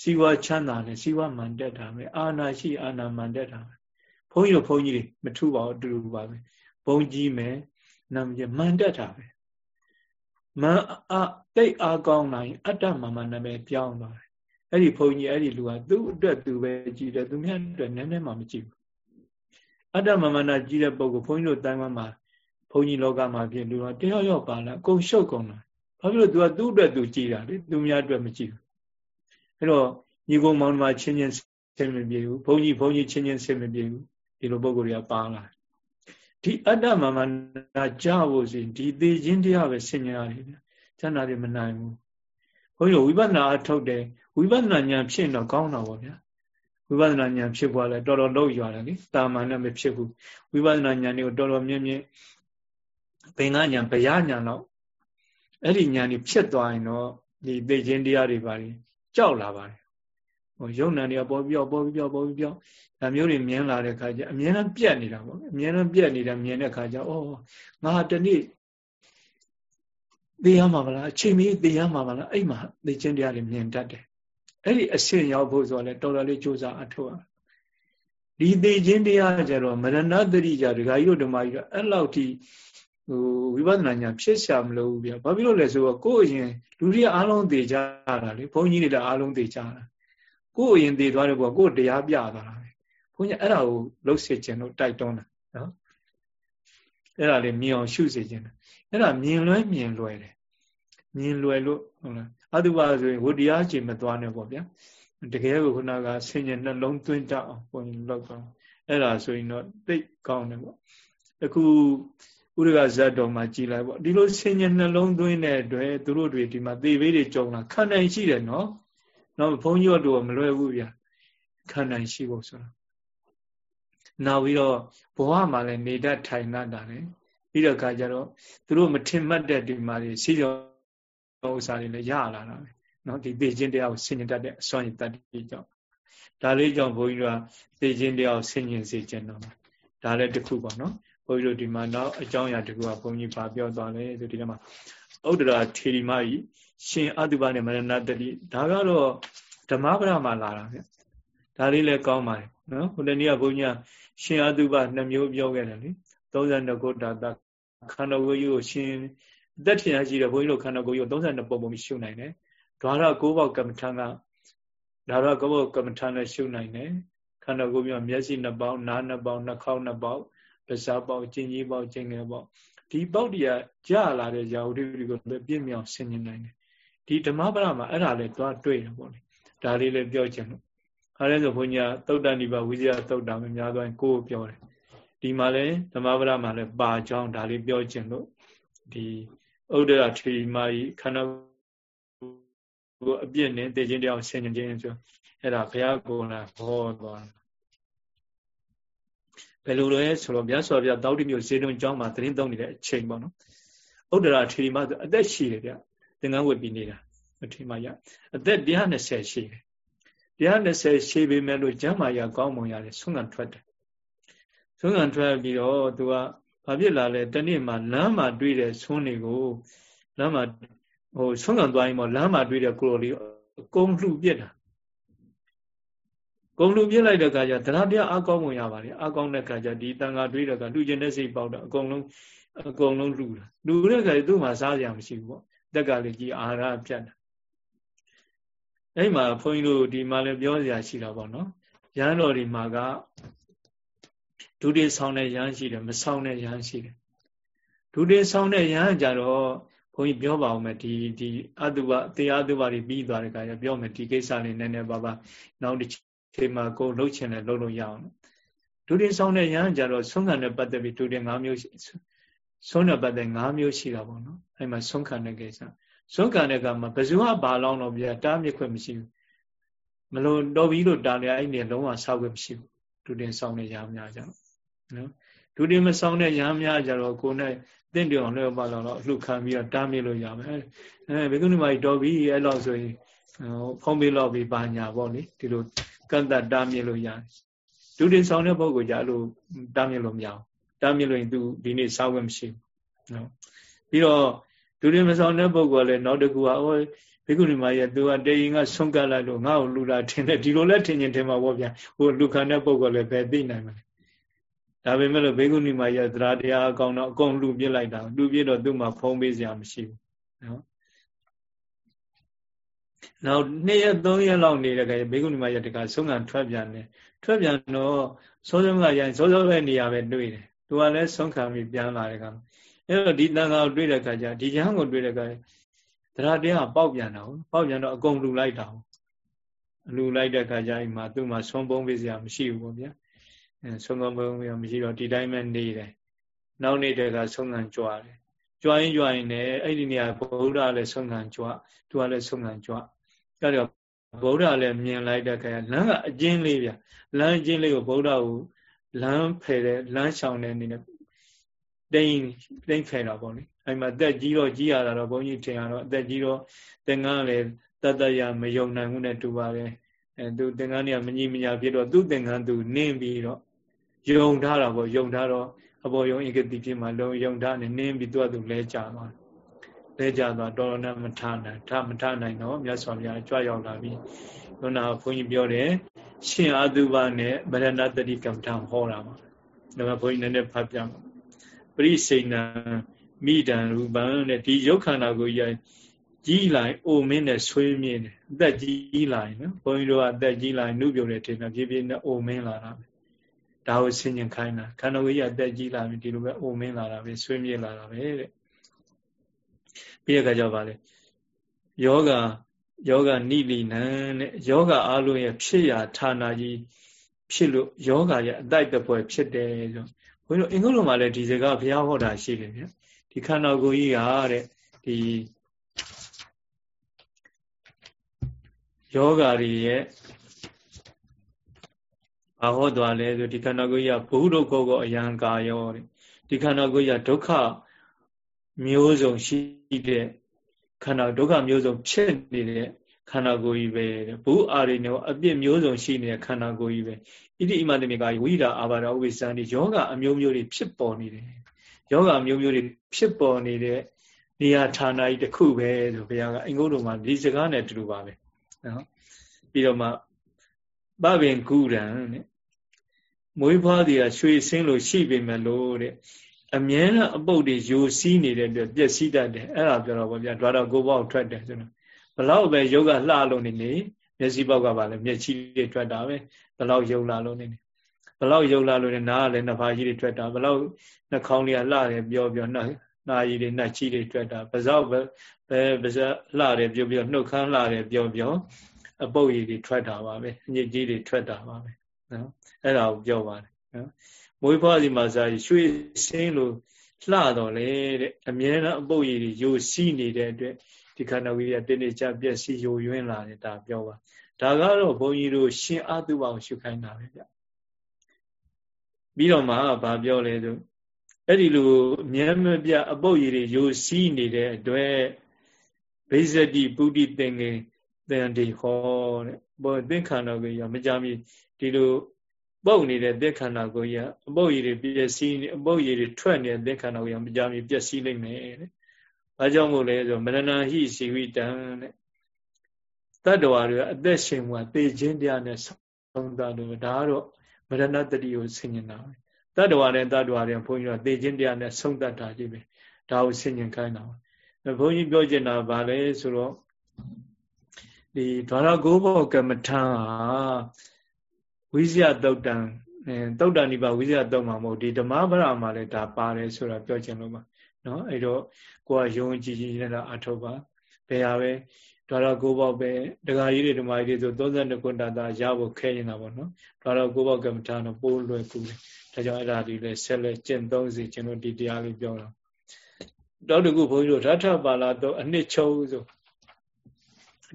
စီဝါချမ်းသာတယ်စီဝါမှန်တက်တာပဲအာနာရှိအာနာမှန်တက်တာပဲဘုန်းကြီးတို့ဘုန်းကြီးတွေမထူပါဘူးအတူတူပါပဲဘုံကြီးမယ်နာမည်မှန်တက်တာပဲမန်အတိတ်အားကောင်းလာရင် အတ္တမမနာမည်ပြောင်းသွားတယ်အဲ့ဒီဘုန်းကြီးအဲ့ဒီလူကသူ့အတွက်သူပဲကြည်တယ်သူများအတွက်နည်းနည်းမှမကြည့်ဘူး အတ္တမမနာကြည်တဲ့ပုဂ္ဂိုလ်ဘုန်းကြီးတို့တိုင်းမှာဘုန်းကြီးလောကမှာဖြစ်လူတော့တယောက်ယောက်ပါလာအကုန်ရှုပ်ကုန်တာဘာဖြစ်လို့ तू ကသူ့အတွက်သူကြည်တာလေသူများအတွက်မကြည့်ဘူးအဲ့တော့ညီကောင်မောင်နှမချင်းချင်းဆင်မပြေဘူးဘုန်းကြီးဘုန်းကြီးချင်းချင်းဆင်မပြေဘူးဒီလိုပုဂ္ဂိုလ်တွေကပါလာဒီအတ္တမမနာကြဖို့စီဒီသေးချင်းတရားပဲဆင်ញရတယ်ဗျချမ်းသာတွေမနိုင်ဘူးဘုန်းကြီးဝိပဿနာအထုတ်တယ်ဝိပဿနာဉာဏ်ဖြစ်တော့ကောင်းတာပေါ့ဗျာ ဝိပဿနာဉာဏ်ဖြစ်သွားလဲတော်တော်လောက်ရတယ်လေတာမန်နဲ့မဖြစ်ဘူးဝိပဿနာဉာဏ်တွေကိုတော်တော်မြင့်မြင့်ဘင်္ဂဉာဏ်ဗျာဉာဏ်တော့အဲ့ဒီဉာဏ်ကြီးဖြစ်သွားရင်တော့ဒီသိခြင်းတရားတွေပါကြောက်လာပါတယ်ဟိုယုံနာတွေကပေါ်ပြောပေါ်ပြောပေါ်ပြောဒါမျိုးတွေမြင်လာတဲ့ခါကျအမြဲတမ်းပြက်နေတာပေါ့အမြဲတမ်းပြက်နေတာမြင်တဲ့ခါကျဩငါတနေ့သိရမှာမလားအချိန်မီသိရမှာမလားအဲ့မှာသိခြင်းတရားတွေမြင်တတ်တယ် အဲ့ဒီအဆင့်ရောက်ဖို့ဆိုတော့လေတော်တော်လေးကြိုးစားအထောက်အဒီသိခြင်းတရားကြတော့မရဏတတိကြဒကာကြီးတို့ဓမ္မကြီးတို့အဲ့လောက်ထိဟိုဝိပဿနာညာဖြစ်ရှာမလို့ဗျာဘာဖြစ်လို့လဲဆိုတော့ကိုယ့်အရင်လူတွေအားလုံးသိကြတာလေဘုန်းကြီးတွေလည်းအားလုံးသိကြတာကိုယ့်အရင်သိသွားတယ်ပေါ့ကိုယ့်တရားပြသွားတာပဲဘုန်းကြီးအဲ့ဒါကိုလှုပ်စေခြင်းလို့တိုက်တွန်းတာနော်အဲ့ဒါလေးမြင်အောင်ရှုစေခြင်းအဲ့ဒါမြင်လွဲမြင်လွယ်တယ်မြင်လွယ်လို့ဟုတ်လား အတုပါဆိုရင်ဝတရားချိန်မသွားနဲ့ပေါ့ဗျာတကယ်ကိုခုနကဆင်ញနှလုံးသွင်းတတ်အောင်ဘုန်းကြီးလောက်တော့အဲ့ဒါဆိုရင်တော့သိကောင်းတယ်ပေါ့အခုဥရကဇတ်တော်မှာကြည်လိုက်ပေါ့ဒီလိုဆင်ញနှလုံးသွင်းတဲ့အတွက်သူတို့တွေဒီမှာသေဘေးတွေကြုံလာခံနိုင်ရှိတယ်နော်တော့ဘုန်းကြီးတို့မလွယ်ဘူးဗျာခံနိုင်ရှိဖို့ဆိုတာနောက်ပြီးတော့ဘဝမှာလည်းနေတတ်ထိုင်တတ်တာလေပြီးတော့ခါကျတော့သူတို့မထင်မှတ်တဲ့ဒီမှာစီရော ဥစ္စာတွေလည်းရလာတာပဲနော်ဒီသိချင်းတရားကိုဆင်ញင်တတ်တဲ့အစွမ်းရည်တတ်တဲ့ကြောင့်ဒါလေးကြောင့်ဘုန်းကြီးတို့ကသိချင်းတရားကိုဆင်ញင်စေခြင်းတော့ဒါလည်းတစ်ခုပေါ့နော်ဘုန်းကြီးတို့ဒီမှာနောက်အကြောင်းအရာတစ်ခုကဘုန်းကြီးဗာပြောသွားလဲဆိုဒီထဲမှာဥဒ္ဒရာထေရီမကြီးရှင်အတုပနဲ့မရဏတတိဒါကတော့ဓမ္မပဒမှာလာတာဗျဒါလေးလည်းကောင်းပါတယ်နော်ဟိုတနေ့ကဘုန်းကြီးကရှင်အတုပနှစ်မျိုးပြောခဲ့တယ်လေ32ခုတာတခန္ဓာကိုယ်ကြီးကိုရှင် အသက်ထင်ရှိတဲ့ဘုန်းကြီးတို့ခန္ဓာကိုယ်ကြီးကို32ပုံပုံရှုနိုင်တယ်ဓာရ၉ပေါက်ကမ္မထံကဓာရ၉ပေါက်ကမ္မထံနဲ့ရှုနိုင်တယ်ခန္ဓာကိုယ်မျိုးမျက်စိနှစ်ပေါက်နားနှစ်ပေါက်နှာခေါင်းနှစ်ပေါက်ပါးစပ်ပေါက်ကျင်ကြီးပေါက်ကျင်ငယ်ပေါက်ဒီပေါက်တွေကကြာလာတဲ့ဇာဝတိကိုလည်းပြည့်မြောက်ဆင်ញင်နိုင်တယ်ဒီဓမ္မပဒမှာအဲ့ဒါလည်းတွားတွေ့တယ်ပေါ့လေဒါလေးလည်းပြောချင်လို့အဲဒါဆိုဘုန်းကြီးကသုတ်တန်ဒီပါဝိဇ္ဇာသုတ်တာမများသွားရင်ကိုယ်ပြောတယ်ဒီမှာလည်းဓမ္မပဒမှာလည်းပါကြောင်းဒါလေးပြောချင်လို့ဒီ ဥဒ္ဒရာထေမာကြီးခန္ဓာကိုအပြစ်နဲ့သိချင်းတရားဆင်ញင်ခြင်းဆိုအဲ့ဒါဘုရားကိုယ်လာဟောသွားဘယ်လိုလဲဆိုတော့မြတ်စွာဘုရားတောက်တိမျိုးဇေတုံကျောင်းမှာသတင်းသုံးနေတဲ့အချိန်ပေါ့နော်ဥဒ္ဒရာထေမာဆိုအသက်ရှိတယ်ဗျသင်္ကန်းဝတ်ပြီးနေတာအထေမာရအသက်120ရှိတယ်120ရှိပေမဲ့လို့ကျမ်းမာရကောင်းမွန်ရတယ်ဆုံးခံထွက်တယ်ဆုံးခံထွက်ပြီးတော့သူက ဘာဖြစ်လာလဲတနေ့မှလမ်းမှာတွေ့တဲ့ဆွန်းတွေကိုလမ်းမှာဟိုဆုံးခံသွားရင်ပေါ့လမ်းမှာတွေ့တဲ့ကိုလိုလေးအကုန်လှူပြစ်တာကုန်လူပြစ်လိုက်တဲ့အခါကျတရားတရားအကောင်းဝင်ရပါလေအကောင်းတဲ့အခါကျဒီတန်ခါတွေးတဲ့အခါလူကျင်တဲ့စိတ်ပေါက်တော့အကုန်လုံးအကုန်လုံးလှူတာလှူတဲ့အခါသူ့မှာစားစရာမရှိဘူးပေါ့တက်ကလေးကြီးအာဟာရပြတ်တာအဲ့မှာဘုန်းကြီးတို့ဒီမှာလည်းပြောစရာရှိတာပေါ့နော်ရဟန်းတော်ဒီမှာက ဒုတိယဆောင်တဲ့ရဟန်းရှိတယ်မဆောင်တဲ့ရဟန်းရှိတယ်ဒုတိယဆောင်တဲ့ရဟန်းကြတော့ဘုန်းကြီးပြောပါဦးမယ်ဒီဒီအတုပတရားအတုပတွေပြီးသွားတဲ့အခါကျပြောမယ်ဒီကိစ္စလေးနည်းနည်းပါးပါးနောက်တစ်ချိန်မှာကိုယ်လှုပ်ချင်တယ်လှုပ်လို့ရအောင်ဒုတိယဆောင်တဲ့ရဟန်းကြတော့ဆုံးခံတဲ့ပတ်သက်ပြီးဒုတိယ၅မျိုးဆုံးတဲ့ပတ်သက်၅မျိုးရှိတာပေါ့နော်အဲ့မှာဆုံးခံတဲ့ကိစ္စဆုံးခံတဲ့ကမှာဘယ်သူမှဘာလောင်းတော့ပြတားမြစ်ခွင့်မရှိဘူးမလို့တော်ပြီလို့တားတယ်အဲ့ဒီလုံးဝဆောက်ခွင့်မရှိဘူးဒုတိယဆောင်တဲ့ရဟန်းများကြတော့ နော်ဒုတိယမဆောင်တဲ့ရဟန်းများကြတော့ကိုယ်နဲ့တင့်တယ်အောင်လည်းပါတော့အလှခံပြီးတော့တားမြစ်လို့ရမယ်အဲဘေကုဏီမကြီးတော်ပြီအဲ့လောက်ဆိုရင်ဖုံးပေးလောက်ပြီးပါညာပေါ့လေဒီလိုကန့်တတ်တားမြစ်လို့ရတယ်ဒုတိယဆောင်တဲ့ပုဂ္ဂိုလ်ကြအဲ့လိုတားမြစ်လို့မရဘူးတားမြစ်လို့ရင်သူဒီနေ့စားဝတ်မရှိဘူးနော်ပြီးတော့ဒုတိယမဆောင်တဲ့ပုဂ္ဂိုလ်ကလည်းနောက်တစ်ခုကဟိုဘေကုဏီမကြီးကသူကတေရင်ကဆုံးကတ်လိုက်လို့ငါ့ကိုလူလာထင်တယ်ဒီလိုလဲထင်ရင်ထင်မှာပေါ့ဗျာဟိုလူခံတဲ့ပုဂ္ဂိုလ်လည်းပဲသိနိုင်မှာ ဒါပေမဲ့လို့ဘေကုဏီမကြီးကသရတရားအကောင်တော့အကုန်လူပြစ်လိုက်တာလူပြစ်တော့သူ့မှာဖုံးပေးစရာမရှိဘူးနော်နောက်နှစ်ရက်သုံးရက်လောက်နေတဲ့ခါဘေကုဏီမကြီးတကဆုံးခံထွက်ပြန်တယ်ထွက်ပြန်တော့စောစောကရိုင်းစောစောပဲနေရာပဲတွေ့တယ်သူကလည်းဆုံးခံပြီးပြန်လာတဲ့ခါအဲ့တော့ဒီတန်ခါကိုတွေ့တဲ့ခါကျဒီချမ်းကိုတွေ့တဲ့ခါသရတရားပေါက်ပြန်တာဟုတ်ပေါက်ပြန်တော့အကုန်လူလိုက်တာဟုတ်လူလိုက်တဲ့ခါကျအိမ်မှာသူ့မှာဆုံးပုံးပေးစရာမရှိဘူးပေါ့ဗျာ အဲဆုံးပုံးပေးမရှိတော့ဒီတိုင်းပဲနေတယ်နောက်နေတဲ့ကဆုံးခံကြွားတယ်ကြွရင်ကြွရင်လည်းအဲ့ဒီနေရာဗုဒ္ဓလည်းဆုံးခံကြွသူကလည်းဆုံးခံကြွအဲ့တော့ဗုဒ္ဓလည်းမြင်လိုက်တဲ့ခါလမ်းကအကျဉ်းလေးဗျလမ်းအကျဉ်းလေးကိုဗုဒ္ဓကိုလမ်းဖယ်တဲ့လမ်းဆောင်တဲ့အနေနဲ့တိန်တိန်ဖယ်တာပေါ့လေအဲ့မှာအသက်ကြီးတော့ကြီးရတာတော့ဘုန်းကြီးထင်ရတော့အသက်ကြီးတော့သင်္ကန်းလည်းတတရမယုံနိုင်ဘူးနဲ့တူပါတယ်အဲသူသင်္ကန်းတွေကမညီမညာဖြစ်တော့သူ့သင်္ကန်းသူနင်းပြီးတော့ ယုံထားတာပေါ့ယုံထားတော့အပေါ်ယုံဧကတိဖြစ်မှာလုံယုံထားနေနင်းပြီးသူ့အတူလဲကြသွားလဲကြသွားတော်တော်နဲ့မထနိုင်ထမထနိုင်တော့မြတ်စွာဘုရားကြွရောက်လာပြီခုနကဘုန်းကြီးပြောတယ်ရှင်အာတုဘနဲ့ဗရဏတတိကမ္မထဟောတာပါဒါမှဘုန်းကြီးနည်းနည်းဖတ်ပြမှာပရိစိဏမိဒံရူပံတဲ့ဒီရုပ်ခန္ဓာကိုကြီးကြီးလာရင်အိုမင်းနဲ့ဆွေးမြင်းတယ်အသက်ကြီးလာရင်နော်ဘုန်းကြီးတို့ကအသက်ကြီးလာရင်နှုတ်ပြုတယ်ထင်တယ်ဖြည်းဖြည်းနဲ့အိုမင်းလာတာပဲ ဒါကိုဆင်ញင်ခိုင်းတာခန္ဓာကိုကြီးအသက်ကြီးလာပြီဒီလိုပဲအိုမင်းလာတာပဲဆွေးမြင်းလာတာပဲတဲ့ပြီးရခါကြောက်ပါလေယောဂယောဂနိလိနံတဲ့ယောဂအလုံးရဲ့ဖြစ်ရာဌာနကြီးဖြစ်လို့ယောဂရဲ့အတိုက်တပွဲဖြစ်တယ်ဆိုဘုန်းကြီးတို့အင်္ဂုတ္တမှာလည်းဒီစကားဘုရားဟောတာရှိတယ်ဗျဒီခန္ဓာကိုယ်ကြီးဟာတဲ့ဒီယောဂါတွေရဲ့ ဘာဟောသွားလဲဆိုဒီခန္ဓာကိုယ်ကြီးကဘုဒ္ဓကောကောအယံကာယောတဲ့ဒီခန္ဓာကိုယ်ကြီးကဒုက္ခမျိုးစုံရှိတဲ့ခန္ဓာဒုက္ခမျိုးစုံဖြစ်နေတဲ့ခန္ဓာကိုယ်ကြီးပဲတဲ့ဘုအာရိနောအပြစ်မျိုးစုံရှိနေတဲ့ခန္ဓာကိုယ်ကြီးပဲဣတိဣမတမေကာဝိဒါအာဘာဒဥပိ္ပဇံဒီယောဂအမျိုးမျိုးတွေဖြစ်ပေါ်နေတယ်ယောဂမျိုးမျိုးတွေဖြစ်ပေါ်နေတဲ့နေရာဌာနကြီးတစ်ခုပဲဆိုဘုရားကအင်္ဂုတ္တမှာဒီစကားနဲ့တူတူပါပဲနော်ပြီးတော့မှပပင်ကုရံတဲ့ မွေးဖွားတွေကရွှေစင်းလို့ရှိပေမဲ့လို့တဲ့အမြဲတမ်းအပုတ်တွေယိုစီးနေတဲ့အတွက်ပျက်စီးတတ်တယ်အဲ့ဒါပြောတော့ဗောဗျာဓာတော့ကိုပေါက်ထွက်တယ်ဆိုတော့ဘလောက်ပဲယောဂလှလို့နေနေမျက်စိပေါက်ကပါလဲမျက်ချီတွေထွက်တာပဲဘလောက်ယုံလာလို့နေနေဘလောက်ယုံလာလို့နေနားကလည်းနှစ်ဖာကြီးတွေထွက်တာဘလောက်နှာခေါင်းလေးကလှတယ်ပြောပြောနှာနာကြီးတွေနှာချီတွေထွက်တာပါးစောက်ပဲပဲပါးစပ်လှတယ်ပြောပြောနှုတ်ခမ်းလှတယ်ပြောပြောအပုတ်ရည်တွေထွက်တာပါပဲညစ်ကြီးတွေထွက်တာပါပဲ နော်အဲ့ဒါကိုပြောပါတယ်နော်မွေးဖွားစီမှာစာရွှေစင်းလို့လှတော်လေတဲ့အမြဲတမ်းအပုတ်ရည်တွေယိုစီးနေတဲ့အတွက်ဒီခန္ဓာဝိရတင်းနေချပြက်စီယိုယွင်းလာတယ်ဒါပြောပါဒါကတော့ဘုန်းကြီးတို့ရှင်အတုပအောင်ရှုခိုင်းတာပဲဗျပြီးတော့မှဗာပြောလဲဆိုအဲ့ဒီလိုအမြဲမပြအပုတ်ရည်တွေယိုစီးနေတဲ့အတွက်ဘိဇတိပုတိသင်္ကေတန်ဒီဟောတဲ့ဘောသင်္ခန္ဓာကိုရမကြမီ ဒီလိုပုတ်နေတဲ့သင်္ခန္ဓာကိုရအပုတ်ရည်တွေပြည့်စည်အပုတ်ရည်တွေထွက်နေတဲ့သင်္ခန္ဓာကိုရမကြမီပြည့်စည်လိမ့်မယ်တဲ့။ဘာကြောင့်မို့လဲဆိုမရဏဟိစီဝိတံတဲ့တတ္တဝါတွေအသက်ရှင်မှုကသေခြင်းတရားနဲ့ဆုံးတာလို့ဒါကတော့မရဏတတိကိုဆင်ញင်တာပဲတတ္တဝါနဲ့တတ္တဝါတွေဘုန်းကြီးကသေခြင်းတရားနဲ့ဆုံးတတ်တာကြီးပဲဒါကိုဆင်ញင်ခိုင်းတာဘုန်းကြီးပြောချင်တာဗာလဲဆိုတော့ဒီဒွါရကိုးဘောကမ္မထံဟာ ဝိဇ္ဇတုတ်တံအဲတုတ်တန်ဒီပါဝိဇ္ဇတုတ်မှာမဟုတ်ဒီဓမ္မပရမှာလည်းဒါပါတယ်ဆိုတာပြောချင်လို့ပါနော်အဲ့တော့ကိုကယုံကြည်ကြည်နဲ့အထောက်ပါဘယ်ဟာပဲဒါတော့ကိုပေါ့ပဲဒကာကြီးတွေဓမ္မကြီးတွေဆို32ခုတာတာရဖို့ခဲနေတာပေါ့နော်ဒါတော့ကိုပေါ့ကမ္မထာတော့ပိုးလွယ်ကူတယ်ဒါကြောင့်အဲ့ဒါဒီလဲဆက်လက်ကျင့်သုံးစီကျွန်တော်ဒီတရားလေးပြောတော့တော့တကူဘုန်းကြီးတို့ဓာထပါလာတော့အနှစ်ချုပ်ဆို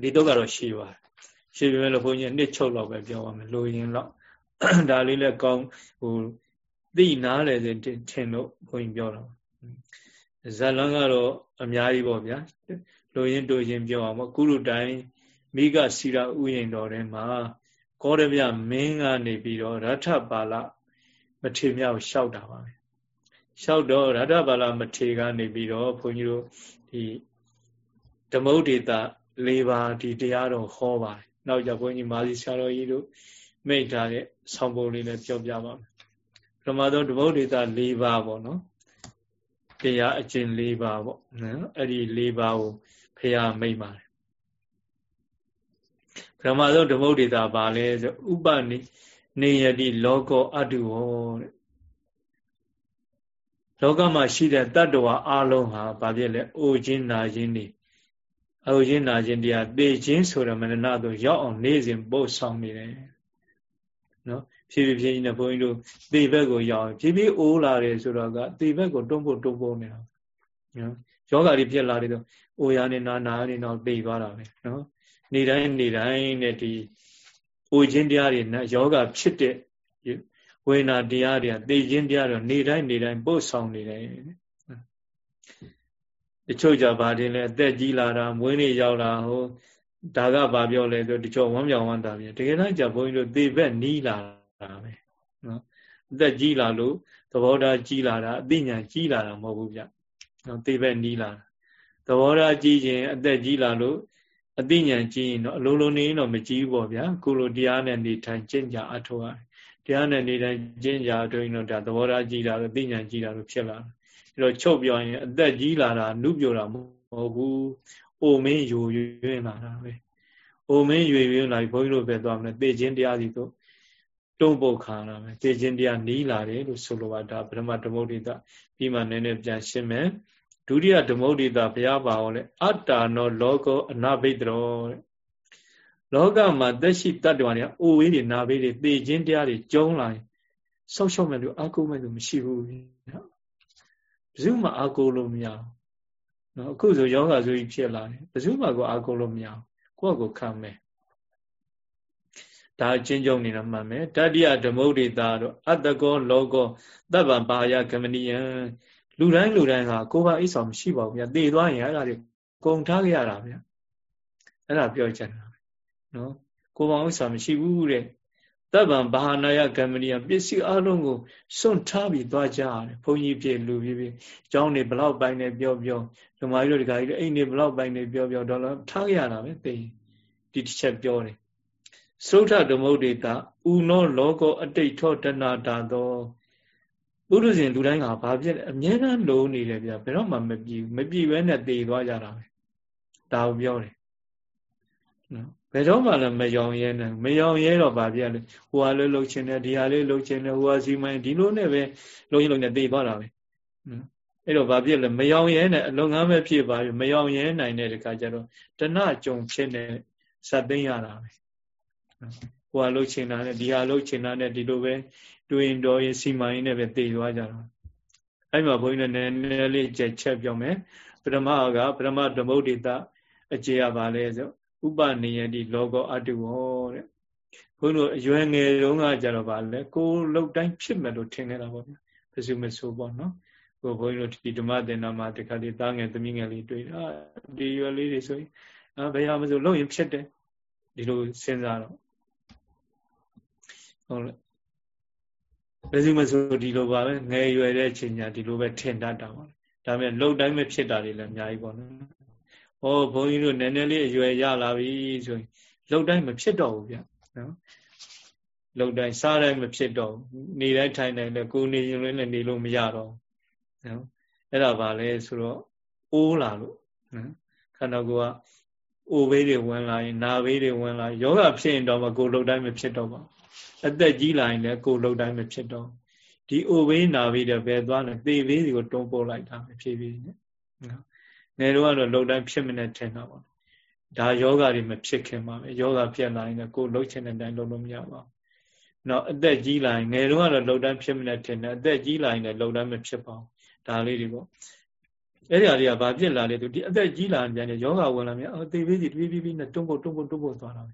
ဒီတော့ကတော့ရှည်ပါတယ် ရှည်ပြီမဲ့လို့ဘုန်းကြီးနှစ်ချုပ်လောက်ပဲပြောပါမယ်လိုရင်တော့ဒါလေးလည်းကောင်းဟိုသိနားလေစဉ်ထင်လို့ဘုန်းကြီးပြောတော့ဇလန်းကတော့အများကြီးပေါ့ဗျာလိုရင်းတို့ရင်ပြောအောင်ပေါ့ကုရုတိုင်မိဂစီရဥယျင်တော်ထဲမှာကောရမြမင်းကနေပြီးတော့ရထပါဠမထေမြောက်လျှောက်တာပါပဲလျှောက်တော့ရထပါဠမထေကနေပြီးတော့ဘုန်းကြီးတို့ဒီဓမ္မုဒ္ဒေတာ၄ပါးဒီတရားတော်ဟောပါတယ် နောက်ကြဘုန်းကြီးမာစီဆရာတော်ကြီးတို့မိတ်ထားတဲ့ဆောင်းပုံလေးလည်းပြောပြပါမယ်ပထမဆုံးဓမ္မုဒ္ဒေတာ၄ပါးပေါ့နော်တရားအကျင့်၄ပါးပေါ့နော်အဲ့ဒီ၄ပါးကိုဖះမိတ်ပါတယ်ပထမဆုံးဓမ္မုဒ္ဒေတာပါလဲဆိုဥပနိနေယတိလောကောအတုဟောတဲ့လောကမှာရှိတဲ့တတ္တဝါအလုံးဟာဘာဖြစ်လဲအိုခြင်းနာခြင်းနေ အိုခြင်းနာခြင်းတရားသေခြင်းဆိုတဲ့မနနာတို့ရောက်အောင်နေစဉ်ပို့ဆောင်နေတယ်နော်ဖြည်းဖြည်းဖြည်းနဲ့ဘုန်းကြီးတို့သေဘက်ကိုရောက်ဖြည်းဖြည်းအိုးလာတယ်ဆိုတော့ကသေဘက်ကိုတွန်းဖို့တွန်းဖို့နေတာနော်ယောဂါတွေပြက်လာတယ်ဆိုအိုရနေနာနာနေတော့သိသွားတာပဲနော်နေတိုင်းနေတိုင်းနဲ့ဒီအိုခြင်းတရားတွေနဲ့ယောဂါဖြစ်တဲ့ဝေနာတရားတွေကသိခြင်းတရားတွေနေတိုင်းနေတိုင်းပို့ဆောင်နေတယ် တချို့ကြပါတယ်လေအသက်ကြီးလာတာမွေးနေ့ရောက်လာဟိုဒါကဘာပြောလဲဆိုတချို့ဝမ်းပြောင်ဝမ်းသာပြန်တကယ်တော့ကြာဘုန်းကြီးတို့သေဘက်နီးလာတာပဲနော်အသက်ကြီးလာလို့သဘောထားကြီးလာတာအသိဉာဏ်ကြီးလာတာမဟုတ်ဘူးဗျနော်သေဘက်နီးလာတာသဘောထားကြီးခြင်းအသက်ကြီးလာလို့အသိဉာဏ်ကြီးရင်တော့အလုံးလုံးနေတော့မကြီးဘူးပေါ့ဗျာကုလိုတရားနဲ့နေထိုင်ကျင့်ကြအထောက်ရတယ်တရားနဲ့နေထိုင်ကျင့်ကြအထောက်ရင်တော့ဒါသဘောထားကြီးလာလို့အသိဉာဏ်ကြီးလာလို့ဖြစ်လာတယ် အဲ့တော့ချုပ်ပြောရင်အသက်ကြီးလာတာနုပြိုတာမဟုတ်ဘူးအိုမင်းယူရင်းလာတာပဲအိုမင်းယူရင်းလာပြီဘုန်းကြီးတို့ပဲသွားမလဲသိခြင်းတရားစီတို့တုံးပုတ်ခါလာမယ်သိခြင်းတရားနီးလာတယ်လို့ဆိုလိုပါဒါပထမဓမ္မုဒ္ဒိတပြီးမှနည်းနည်းပြန်ရှင်းမယ်ဒုတိယဓမ္မုဒ္ဒိတဘုရားပါဟောလဲအတ္တာနောလောကောအနာဘိတရောတဲ့လောကမှာသက်ရှိတ attva တွေအိုဝေးတွေနာဘေးတွေသိခြင်းတရားတွေကျုံးလာရင်ဆောက်ရှောက်မယ်လို့အာကုမဲ့လို့မရှိဘူးနော် ဘယ်သူမှအာကိုလို့မရဘူးနော်အခုဆိုယောဂဆိုကြီးဖြစ်လာတယ်ဘယ်သူမှကိုအာကိုလို့မရဘူးကိုယ့်ကိုခံမယ်ဒါအချင်းကျုံနေတာမှန်မယ်တတိယဓမ္မုဒ္ဒိတာတော့အတ္တကောလောကောတပ္ပံပါယကမနိယံလူတိုင်းလူတိုင်းဟာကိုယ်ပါအိဆောင်မရှိပါဘူးဗျာတည်သွားရင်အဲ့ဒါတွေကုန်ထားကြရတာဗျာအဲ့ဒါပြောချင်တာနော်ကိုယ်ပါအိဆောင်မရှိဘူးတဲ့ တပ္ပံဘာနာယကမဏိယပစ္စည်းအလုံးကိုစွန့်ထားပြီးသွားကြရတယ်ဘုန်းကြီးပြလူပြပြအကြောင်းနေဘလောက်ပိုင်းနေပြောပြောဓမ္မကြီးတို့ဒကာကြီးတို့အိမ်နေဘလောက်ပိုင်းနေပြောပြောတော့ထားရတာပဲသိဒီတစ်ချက်ပြောတယ်သုထဓမ္မုဒ္ဒေတာဥနောလောကောအတိတ်ထောတနာတာသောပုရုဇဉ်လူတိုင်းကဘာဖြစ်လဲအမြဲတမ်းလုံးနေတယ်ဗျဘယ်တော့မှမပြည့်မပြည့်ဘဲနဲ့တည်သွားကြတာပဲဒါကိုပြောတယ်နော် ဘယ်တော့မှလည်းမယောင်ရဲနဲ့မယောင်ရဲတော့ဗာပြလဲဟိုဟာလေးလှုပ်ချင်တယ်ဒီဟာလေးလှုပ်ချင်တယ်ဟိုဟာစီမိုင်းဒီလိုနဲ့ပဲလုံးရင်လုံးနဲ့တည်သွားတာပဲနော်အဲ့တော့ဗာပြလဲမယောင်ရဲနဲ့အလုံငန်းပဲဖြစ်ပါပြီမယောင်ရဲနိုင်တဲ့တခါကျတော့တဏှကြုံဖြစ်နေဇတ်သိမ်းရတာပဲဟိုဟာလှုပ်ချင်တာနဲ့ဒီဟာလှုပ်ချင်တာနဲ့ဒီလိုပဲတွင်တော်ရင်စီမိုင်းနဲ့ပဲတည်သွားကြတာအဲ့မှာဘုန်းကြီးလည်းနည်းနည်းလေးကြက်ချက်ပြောမယ်ပထမကပထမဓမ္မုဒ္ဒိတအခြေရပါလဲဆို ဥပနိယတိလောကောအတုဟောတဲ့ဘုန်းတို့အရွယ်ငယ်တုန်းကကြတော့ဗာလဲကိုလှုပ်တိုင်းဖြစ်မယ်လို့ထင်နေတာပေါ့ဗျာဘယ်သူမဆိုပေါ့နော်ကိုဘုန်းကြီးတို့ဒီဓမ္မသင်္နာမှာတခါလေးတားငယ်သမီးငယ်လေးတွေ့တာဒီရွယ်လေးတွေဆိုရင်အာဘယ်ဟာမဆိုလှုပ်ရင်ဖြစ်တယ်ဒီလိုစဉ်းစားတော့ဟုတ်လားဘယ်သူမဆိုဒီလိုပါပဲငယ်ရွယ်တဲ့အချိန်ညာဒီလိုပဲထင်တတ်တာပါဒါပေမဲ့လှုပ်တိုင်းမဖြစ်တာတွေလည်းအများကြီးပေါ့နော် ဟောဘုန်းကြီးတို့နည်းနည်းလေးအရွယ်ရလာပြီဆိုရင်လှုပ်တိုင်းမဖြစ်တော့ဘူးဗျနော်လှုပ်တိုင်းစားတိုင်းမဖြစ်တော့နေတိုင်းထိုင်တိုင်းလည်းကိုနေရင်လည်းနေလို့မရတော့နော်အဲ့ဒါပါလဲဆိုတော့အိုးလာလို့နော်ခန္ဓာကိုယ်ကအိုဘေးတွေဝင်လာရင်နာဘေးတွေဝင်လာယောဂဖြစ်ရင်တော့မကိုလှုပ်တိုင်းမဖြစ်တော့ပါအသက်ကြီးလာရင်လည်းကိုလှုပ်တိုင်းမဖြစ်တော့ဒီအိုဘေးနာဘေးတွေပဲသွားတယ်သေဘေးတွေကိုတွန်းပို့လိုက်တာပဲဖြည်းဖြည်းနဲ့နော် ငယ်တော့ကတော့လှုပ်တိုင်းဖြစ်မနဲ့ထင်တာပါဒါယောဂတွေမဖြစ်ခင်ပါပဲယောဂဖြစ်လာရင်ကိုလှုပ်ချင်တဲ့အတိုင်းလှုပ်လို့မရပါဘူးနော်အသက်ကြီးလာရင်ငယ်တော့ကတော့လှုပ်တိုင်းဖြစ်မနဲ့ထင်တယ်အသက်ကြီးလာရင်လည်းလှုပ်တိုင်းမဖြစ်ပါဘူးဒါလေးတွေပေါ့အဲ့ဒီအရာတွေကဘာဖြစ်လာလဲသူဒီအသက်ကြီးလာရင်ပြန်ယောဂဝင်လာမြန်အသေးသေးစီတပြေးပြေးနဲ့တွန်းပုတ်တွန်းပုတ်တွန်းပုတ်သွားတာပဲ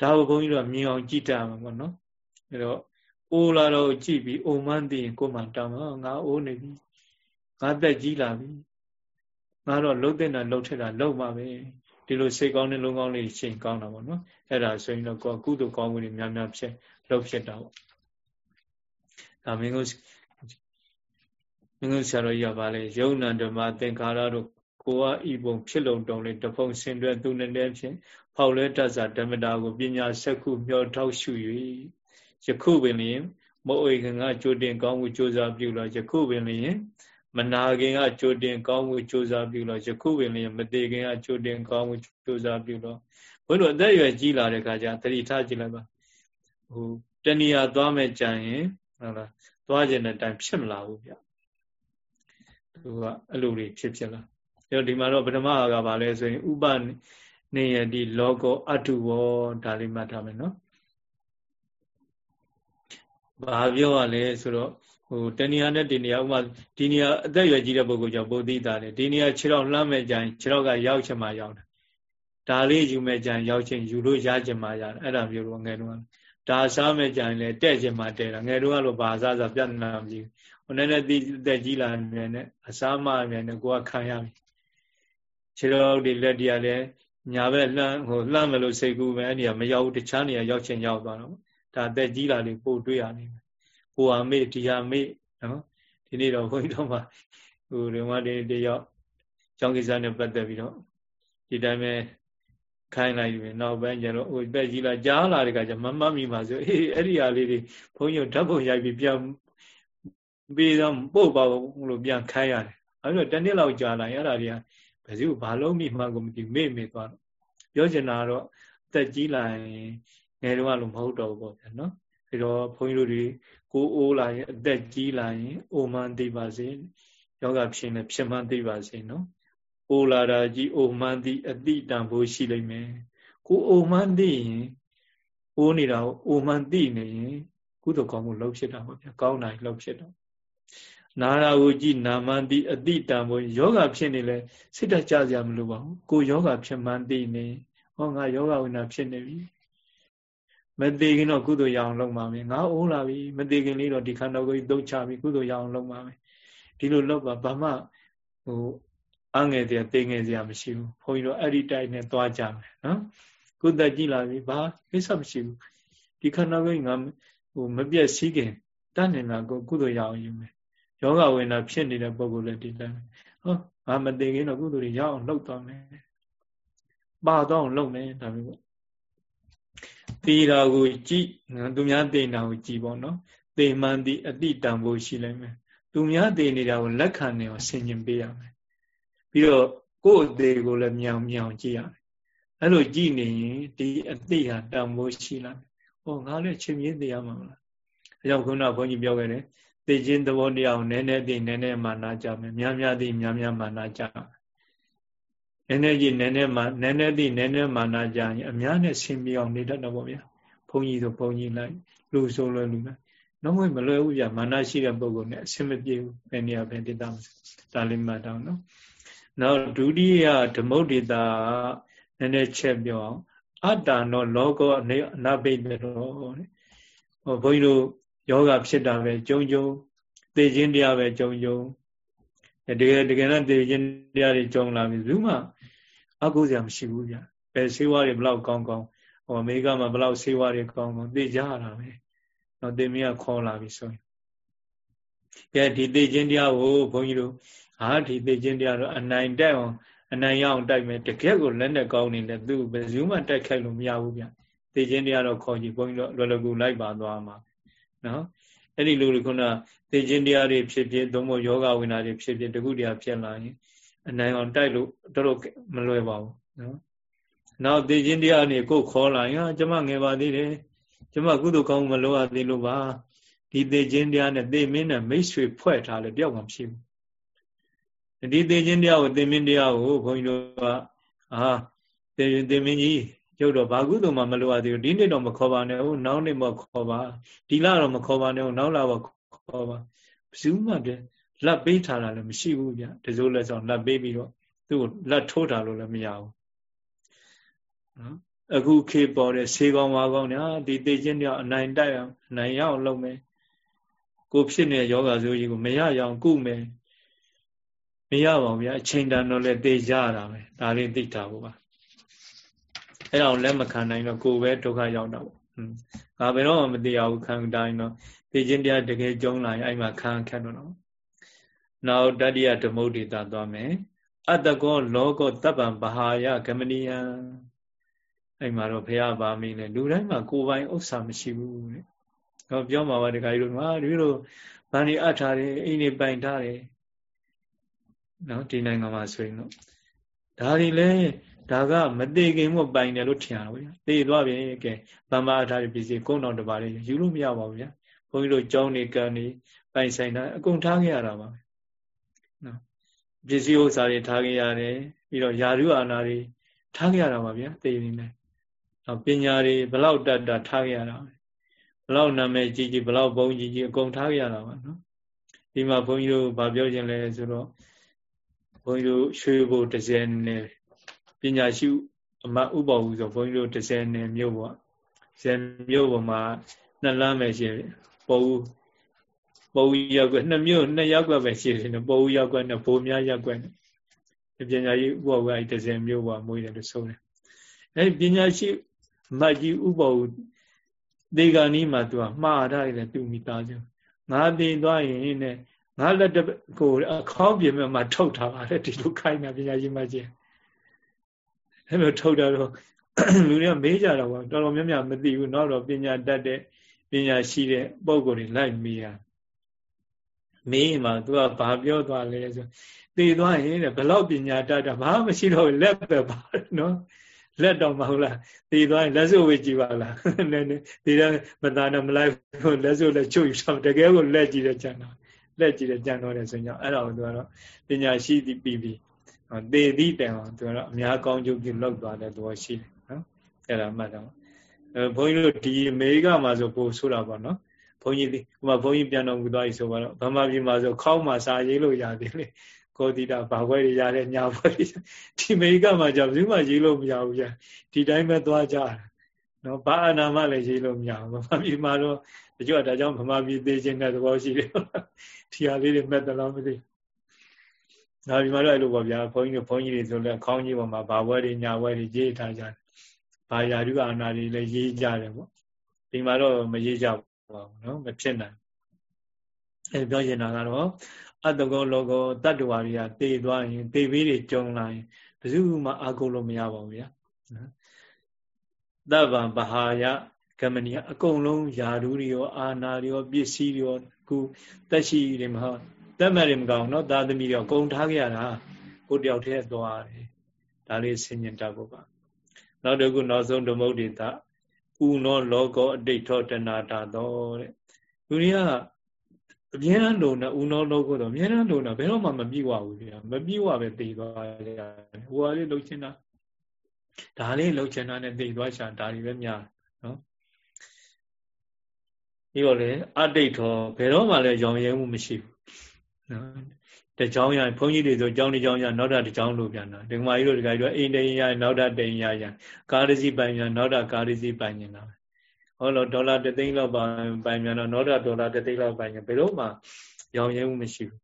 ဒါကိုဘုန်းကြီးတို့မြင်အောင်ကြည့်တာမှာပေါ့နော်အဲ့တော့အိုးလာတော့ကြည့်ပြီးအိုမှန်းသိရင်ကိုမှတောင်းတော့ငါအိုးနေပြီငါသက်ကြီးလာပြီ ငါတော့လှုပ်တဲ့တာလှုပ်ထက်တာလှုပ်ပါပဲဒီလိုစိတ်ကောင်းတဲ့လုံးကောင်းလေးချိန်ကောင်းတာပေါ့နော်အဲ့ဒါဆိုရင်တော့ကိုကုသိုလ်ကောင်းမှုတွေများများဖြစ်လှုပ်ဖြစ်တာပေါ့ဒါမင်းတို့မင်းတို့ဆရာတော်ကြီးကပါလေယုံနာဓမ္မသင်္ခါရတို့ကိုယ်ကဤပုံဖြစ်လုံတုံလေးတဖုံဆင်တွဲသူနဲ့တည်းဖြင့်ဖောက်လဲတတ်စာဓမ္မတာကိုပညာစက္ခုမျောထောက်ရှု၍ယခုပင်လျင်မောဧကငါကြိုတင်ကောင်းမှုကြိုးစားပြုလို့ယခုပင်လျင် မနာခင်ကကြိုတင်ကောင်းမှုကြိုးစားပြုလို့ယခုပင်လျင်မသေးခင်ကကြိုတင်ကောင်းမှုကြိုးစားပြုလို့ဘုန်းတော်အသက်အရွယ်ကြီးလာတဲ့ခါကျသတိထားကြည့်လိုက်ပါဟိုတဏှာသွားမဲ့ကြရင်ဟုတ်လားသွားခြင်းတဲ့အတိုင်းဖြစ်မလာဘူးဗျသူကအဲ့လိုတွေဖြစ်ဖြစ်လာအဲ့တော့ဒီမှာတော့ပထမကဘာလဲဆိုရင် ဥပနေယတိလောကောအတုဝဒါလေးမှတ်ထားမယ်နော်ဘာပြောရလဲဆိုတော့ ဟိုတဏှာနဲ့ဒီနေရာဥမာဒီနေရာအသက်ရွယ်ကြီးတဲ့ပုဂ္ဂိုလ်ကြောင့်ပုသိတာတယ်ဒီနေရာခြေတော့လှမ်းမဲ့ကြရင်ခြေတော့ကရောက်ချင်မှရောက်တယ်ဒါလေးယူမဲ့ကြရင်ရောက်ချင်ယူလို့ရချင်မှရတယ်အဲ့ဒါမျိုးတော့ငယ်တော့ဒါစားမဲ့ကြရင်လည်းတဲ့ချင်မှတဲ့တာငယ်တော့လို့ဘာစားစားပြဿနာမရှိဘူးဟိုနည်းနည်းဒီအသက်ကြီးလာနေနဲ့အစားမနေနဲ့ကိုကခံရပြီခြေတော့ဒီလက်တရားလည်းညာဘက်လှမ်းဟိုလှမ်းမလို့စိတ်ကူးပဲအဲ့ဒီကမရောက်ဘူးတခြားနေရာရောက်ချင်ရောက်သွားတော့ဒါအသက်ကြီးလာလေးပို့တွေ့ရနေတယ် ကိုဟာမေ့ဒီဟာမေ့နော်ဒီနေ့တော့ဘုန်းကြီးတို့မှာဟိုဒီမှာဒီတယောက်ကျောင်းကိစ္စနဲ့ပတ်သက်ပြီးတော့ဒီတိုင်းပဲခိုင်းလိုက်ပြီနောက်ပိုင်းကျတော့ဟိုတက်ကြီးလာကြားလာတဲ့ကကျမမမိပါဆိုအေးအဲ့ဒီဟာလေးတွေဘုန်းကြီးဓာတ်ပုံရိုက်ပြီးပြန်ပြီးတော့ပို့ပါလို့ပြန်ခိုင်းရတယ်အဲ့တော့တနေ့လောက်ကြာလာရင်အဲ့ဒါတွေကဘယ်သူဘာလုံးမိမှကိုမသိမေ့မေ့သွားတော့ပြောချင်တာကတော့တက်ကြီးလာရင်ငယ်တော့လို့မဟုတ်တော့ဘူးပေါ့ဗျာနော်အဲတော့ဘုန်းကြီးတို့တွေ ကိုအိုးလာရင်အသက်ကြီးလာရင် အိုမှန်သိပါစေယောဂဖြစ်နေဖြစ်မှန်သိပါစေနော်အိုလာတာကြီးအိုမှန်သိအတိတန်ဖို့ရှိလိမ့်မယ်ကိုအိုမှန်သိရင်အိုးနေတာအိုမှန်သိနေရင်ကုသိုလ်ကောင်းမှုလှုပ်ဖြစ်တာပေါ့ဗျာကောင်းတာလှုပ်ဖြစ်တော့နာရာကိုကြည့်နာမန်တိအတိတံဖို့ယောဂဖြစ်နေလဲစိတ်တကြစရာမလိုပါဘူးကိုယောဂဖြစ်မှန်သိနေဟောငါယောဂဝိနာဖြစ်နေပြီ မသေးခင်တော့ကုသိုလ်ရအောင်လုပ်ပါမယ်ငါအိုးလာပြီမသေးခင်လေးတော့ဒီခန္ဓာကိုယ်ကြီးသုံးချပြီကုသိုလ်ရအောင်လုပ်ပါမယ်ဒီလိုလုပ်ပါဘာမှဟိုအငယ်တရားတေငယ်စရာမရှိဘူးဘုန်းကြီးတို့အဲ့ဒီတိုက်နဲ့သွားကြမယ်နော်ကုသကြည့်လာပြီဘာကိစ္စမရှိဘူးဒီခန္ဓာကိုယ်ငါဟိုမပြည့်စည်းခင်တတ်နေတာကိုကုသိုလ်ရအောင်ယူမယ်ယောဂဝိနာဖြစ်နေတဲ့ပုံကိုလည်းဒီတိုင်းဟောငါမသေးခင်တော့ကုသိုလ်ရအောင်လုပ်သွားမယ်ပါတော့လုပ်မယ်ဒါမျိုး သေတာကိုကြည့်သူများသေတာကိုကြည့်ပေါ့နော်သေမှန်သည့်အတိတန်ဖို့ရှိလိုက်မယ်သူများသေနေတာကိုလက်ခံနေအောင်ဆင်ခြင်ပေးရမယ်ပြီးတော့ကိုယ့်အသေးကိုလည်းမြောင်မြောင်ကြည့်ရမယ်အဲ့လိုကြည့်နေရင်ဒီအတိဟာတန်ဖို့ရှိလာတယ်ဟောငါလည်းချင်းမြင့်သေးရမှာမလားအဲကြောင့်ခုနကဘုန်းကြီးပြောခဲ့တယ်သိခြင်းသဘောတရားကိုနည်းနည်းသိနည်းနည်းမှနာကြမယ်များများသိများများမှနာကြမယ် နည်းနည်းကြီးနည်းနည်းမှနည်းနည်းသိနည်းနည်းမှနာကြရင်အများနဲ့ဆင်ပြေအောင်နေတတ်တော့ဗောဗျာဘုန်းကြီးဆိုဘုန်းကြီးလိုက်လူဆိုလွယ်လူလိုက်တော့မလွယ်ဘူးဗျာမာနရှိတဲ့ပုဂ္ဂိုလ်နဲ့အဆင်မပြေဘူးဘယ်နေရာပဲတည်တာမစဒါလေးမှတ်တော့နော်နောက်ဒုတိယဓမ္မုဒ္ဒေတာနည်းနည်းချက်ပြောအောင်အတ္တနောလောကောအနေအနာပိတ္တောဟောဘုန်းကြီးတို့ယောဂဖြစ်တာပဲကြုံကြုံသိခြင်းတရားပဲကြုံကြုံတကယ်တကယ်တော့သိခြင်းတရားတွေကြုံလာပြီဘူးမှ အကုစရာမရှိဘူးဗျဘယ်ဆေးဝါးတွေဘလောက်ကောင်းကောင်းဟိုအမေရိကမှာဘလောက်ဆေးဝါးတွေကောင်းကောင်းသိကြရတာပဲတော့တင်မီးကခေါ်လာပြီဆိုရင်ကဲဒီသိခြင်းတရားကိုဘုန်းကြီးတို့ဟာဒီသိခြင်းတရားတော့အနိုင်တက်အောင်အနိုင်ရအောင်တိုက်မယ်တကယ်ကိုလက်နဲ့ကောင်းနေတယ်သူဘယ်သူမှတိုက်ခိုက်လို့မရဘူးဗျသိခြင်းတရားတော့ခေါ်ကြည့်ဘုန်းကြီးတို့လွယ်လွယ်ကူလိုက်ပါသွားမှာနော်အဲ့ဒီလိုခုနသိခြင်းတရားတွေဖြစ်ဖြစ်သုံးဖို့ယောဂဝိနာတွေဖြစ်ဖြစ်တကုတရားဖြစ်လာရင် အနိုင်အောင်တိုက်လို့တော်တော်မလွယ်ပါဘူးနော်နောက်သိခြင်းတရားနေကိုခေါ်လာရင်ကျမငယ်ပါသေးတယ်ကျမကုသိုလ်ကောင်းမလုပ်ရသေးလို့ပါဒီသိခြင်းတရားနဲ့သိမင်းနဲ့မိတ်ဆွေဖွဲ့ထားလို့တယောက်မှဖြစ်ဘူးဒီသိခြင်းတရားကိုသိမင်းတရားကိုဘုန်းကြီးတို့ကအာသိသိမင်းကြီးကျုပ်တော့ဘာကုသိုလ်မှမလုပ်ရသေးဘူးဒီနေ့တော့မခေါ်ပါနဲ့ဟုတ်နောက်နေ့မှခေါ်ပါဒီလတော့မခေါ်ပါနဲ့ဟုတ်နောက်လတော့ခေါ်ပါဘယ်သူမှတည်း လက်ပေးထားတာလည်းမရှိဘူးဗျတစိုးလက်ဆောင်လက်ပေးပြီးတော့သူ့ကိုလက်ထိုးတာလို့လည်းမရဘူးနော်အခုခေပေါ်တဲ့ဆေးကောင်းဝါကောင်းညာဒီသိချင်းတွေအနိုင်တိုက်အောင်အနိုင်ရအောင်လုပ်မယ်ကိုဖြစ်နေတဲ့ယောဂဆိုးကြီးကိုမရရအောင်ကုမယ်မရပါဘူးဗျအချိန်တန်တော့လည်းသိကြရတာပဲဒါလေးသိတာပေါ့ပါအဲ့ဒါကိုလက်မခံနိုင်တော့ကိုယ်ပဲဒုက္ခရောက်တော့อืมငါဘယ်တော့မှမသိရဘူးခံတိုင်းတော့သိချင်းတရားတကယ်ကြုံလာရင်အဲ့မှာခံခက်တော့တော့ နောက်တတိယဓမ္မုဒ္ဒေတာသွားမယ်အတ္တကောလောကောတပ္ပံဘာဟာယဂမနိယံအဲ့မှာတော့ဘုရားဗာမိလဲလူတိုင်းမှာကိုယ်ပိုင်ဥစ္စာမရှိဘူးတဲ့။တော့ပြောမှာပါတခါကြီးတို့ဟာဒီလိုဗန်ဒီအပ်ထားတယ်အိမ်နေပိုင်ထားတယ်။နော်ဒီနိုင်ငံမှာဆိုရင်တော့ဒါတွေလဲဒါကမသေးခင်မို့ပိုင်တယ်လို့ထင်ရတော့ဗျာ။သေသွားပြီကဲဗမ္မာအထားတဲ့ပစ္စည်းကုန်းတော်တပါးလေးယူလို့မရပါဘူးဗျာ။ဘုန်းကြီးတို့ကြောင်းနေကန်နေပိုင်ဆိုင်တာအကုန်ထားခဲ့ရတာပါပဲ။နော် ပစ္စည်းဥစ္စာတွေထားခဲ့ရတယ်ပြီးတော့ယာရုအာနာတွေထားခဲ့ရတာပါဗျာသေနေတယ်။ပညာတွေဘလောက်တတ်တာထားခဲ့ရတာဘလောက်နာမည်ကြီးကြီးဘလောက်ဘုံကြီးကြီးအကုန်ထားရတာပါနော်ဒီမှာဘုန်းကြီးတို့ဗာပြောခြင်းလဲဆိုတော့ဘုန်းကြီးတို့ရွှေဘို30နဲ့ပညာရှိအမဥပ္ပဝုဆိုဘုန်းကြီးတို့30နဲ့မြို့ပေါ့10မြို့ပေါ်မှာနှစ်လမ်းပဲရှိတယ်ပေါ်ဦး ပေါ်ဦးရောက်ကွနှစ်မြို့နှစ်ရောက်ကွပဲရှိတယ်ပေါ်ဦးရောက်ကွနဲ့ဘိုးများရောက်ကွနဲ့ပညာရှိဥပ္ပဝုအဲ့30မြို့ပေါ်မွေးတယ်လို့ဆိုတယ်အဲ့ပညာရှိမတ်ကြီးဥပ္ပဝုဒေဂာနီးမှာသူကမှားထားတယ်သူမိသားစုငါတည်သွားရင်နဲ့ငါလက်တကိုအခေါင်းပြင်မဲ့မှာထုတ်ထားပါတယ်ဒီလိုခိုင်းတာပညာရှိမကြီးအဲ့လိုထုတ်တာတော့လူတွေကမေးကြတာပေါ့တော်တော်များများမသိဘူးတော့တော့ပညာတတ်တဲ့ပညာရှိတဲ့ပုံကိုယ်တွေလိုက်မေးရ မေးမှသူကဘာပြောသွားလဲဆိုသိသွားရင်တဲ့ဘလောက်ပညာတတ်တာဘာမှမရှိတော့လက်ပဲပါနော်လက်တော့မဟုတ်လားသိသွားရင်လက်စုပ်ဝေကြည့်ပါလားနည်းနည်းဒီတော့မသားနဲ့မလိုက်လက်စုပ်လက်ချုပ်ယူဆောင်တကယ်ကိုလက်ကြည့်တဲ့ကြံတော့လက်ကြည့်တဲ့ကြံတော့တယ်ဆိုရင်အဲ့ဒါကိုသူကတော့ပညာရှိသည်ပြီးပြီးသေသည့်တိုင်အောင်သူကတော့အများကောင်းကျိုးပြုလောက်သွားတဲ့သဘောရှိတယ်နော်အဲ့ဒါမှတ်တော့အဲဘုန်းကြီးတို့ဒီအမေရိကမှာဆိုပို့ဆိုတာပေါ့နော်ဘု န်းကြီးဒီဟိုမှာဘုန်းကြီးပြန်တော်မူသွားပြီဆိုတော့ဗမာပြည်မှာဆိုခေါင်းမှာစာရေးလို့ရသေးလေကိုတိတာဘာခွဲတွေရတဲ့ညာဘွဲတွေဒီအမေရိကမှာじゃဘယ်သူမှရေးလို့မရဘူးကြာဒီတိုင်းပဲသွားကြတာနော်ဘာအနာမလည်းရေးလို့မရဘူးဗမာပြည်မှာတော့တချို့ကဒါကြောင့်ဗမာပြည်သေးခြင်းတဲ့သဘောရှိတယ်ဒီဟာလေးတွေမှတ်တယ်လို့မသိနောက်ဒီမှာတော့အဲ့လိုပေါ့ဗျာဘုန်းကြီးတို့ဘုန်းကြီးတွေဆိုလဲခေါင်းကြီးပေါ်မှာဘာဝဲတွေညာဝဲတွေရေးထားကြတယ်ဘာယာဓုအာနာတွေလည်းရေးကြတယ်ပေါ့ဒီမှာတော့မရေးကြ ပါဘူးနော်မဖြစ်နိုင်အဲပြောချင်တာကတော့အတ္တကောလောကောတတ္တဝါတွေကတည်သွားရင်တည်ပြီးတွေကြုံလာရင်ဘယ်သူမှအာကုန်လို့မရပါဘူးဗျာနော်တဗ္ဗံပဟာယကမဏီအကုန်လုံးယာဓုတွေရောအာနာတွေရောပစ္စည်းတွေရောခုတက်ရှိတွေမဟုတ်တက်မဲ့တွေမကောင်းနော်သာသမီတွေရောကုန်ထားကြရတာကိုတယောက်တည်းသွားတယ်ဒါလေးဆင်ញင်တတ်ဖို့ပါနောက်တစ်ခုနောက်ဆုံးဓမ္မုဒ္ဒေတာ ဥနောလောကောအတိတ်ထောတနာတာတော့တဲ့လူတွေကအမြဲတမ်းလုံနေဥနောလောကောတော့အမြဲတမ်းလုံနေဘယ်တော့မှမပြည့်ဝဘူးဗျာမပြည့်ဝပဲတည်သွားရတယ်ဟိုဟာလေးလှုပ်ချင်တာဒါလေးလှုပ်ချင်တာနဲ့တည်သွားချာဒါတွေပဲများနော်ပြီးတော့လေအတိတ်ထောဘယ်တော့မှလည်းရောင်ရဲမှုမရှိဘူးနော် တကြောင်ရဘုန်းကြီးတွေဆိုကြောင်းတစ်ကြောင်းရနောက်တာတစ်ကြောင်းလို့ပြန်တာဒီမှာကြီးတို့ဒီကကြီးတို့အိမ်တိန်ရနောက်တာတိန်ရရကာရစီပိုင်ရနောက်တာကာရစီပိုင်နေတာဟောလို့ဒေါ်လာတသိန်းလောက်ပိုင်မြန်တော့နောက်တာဒေါ်လာတသိန်းလောက်ပိုင်ရင်ဘယ်တော့မှရောင်ရဲမှုမရှိဘူး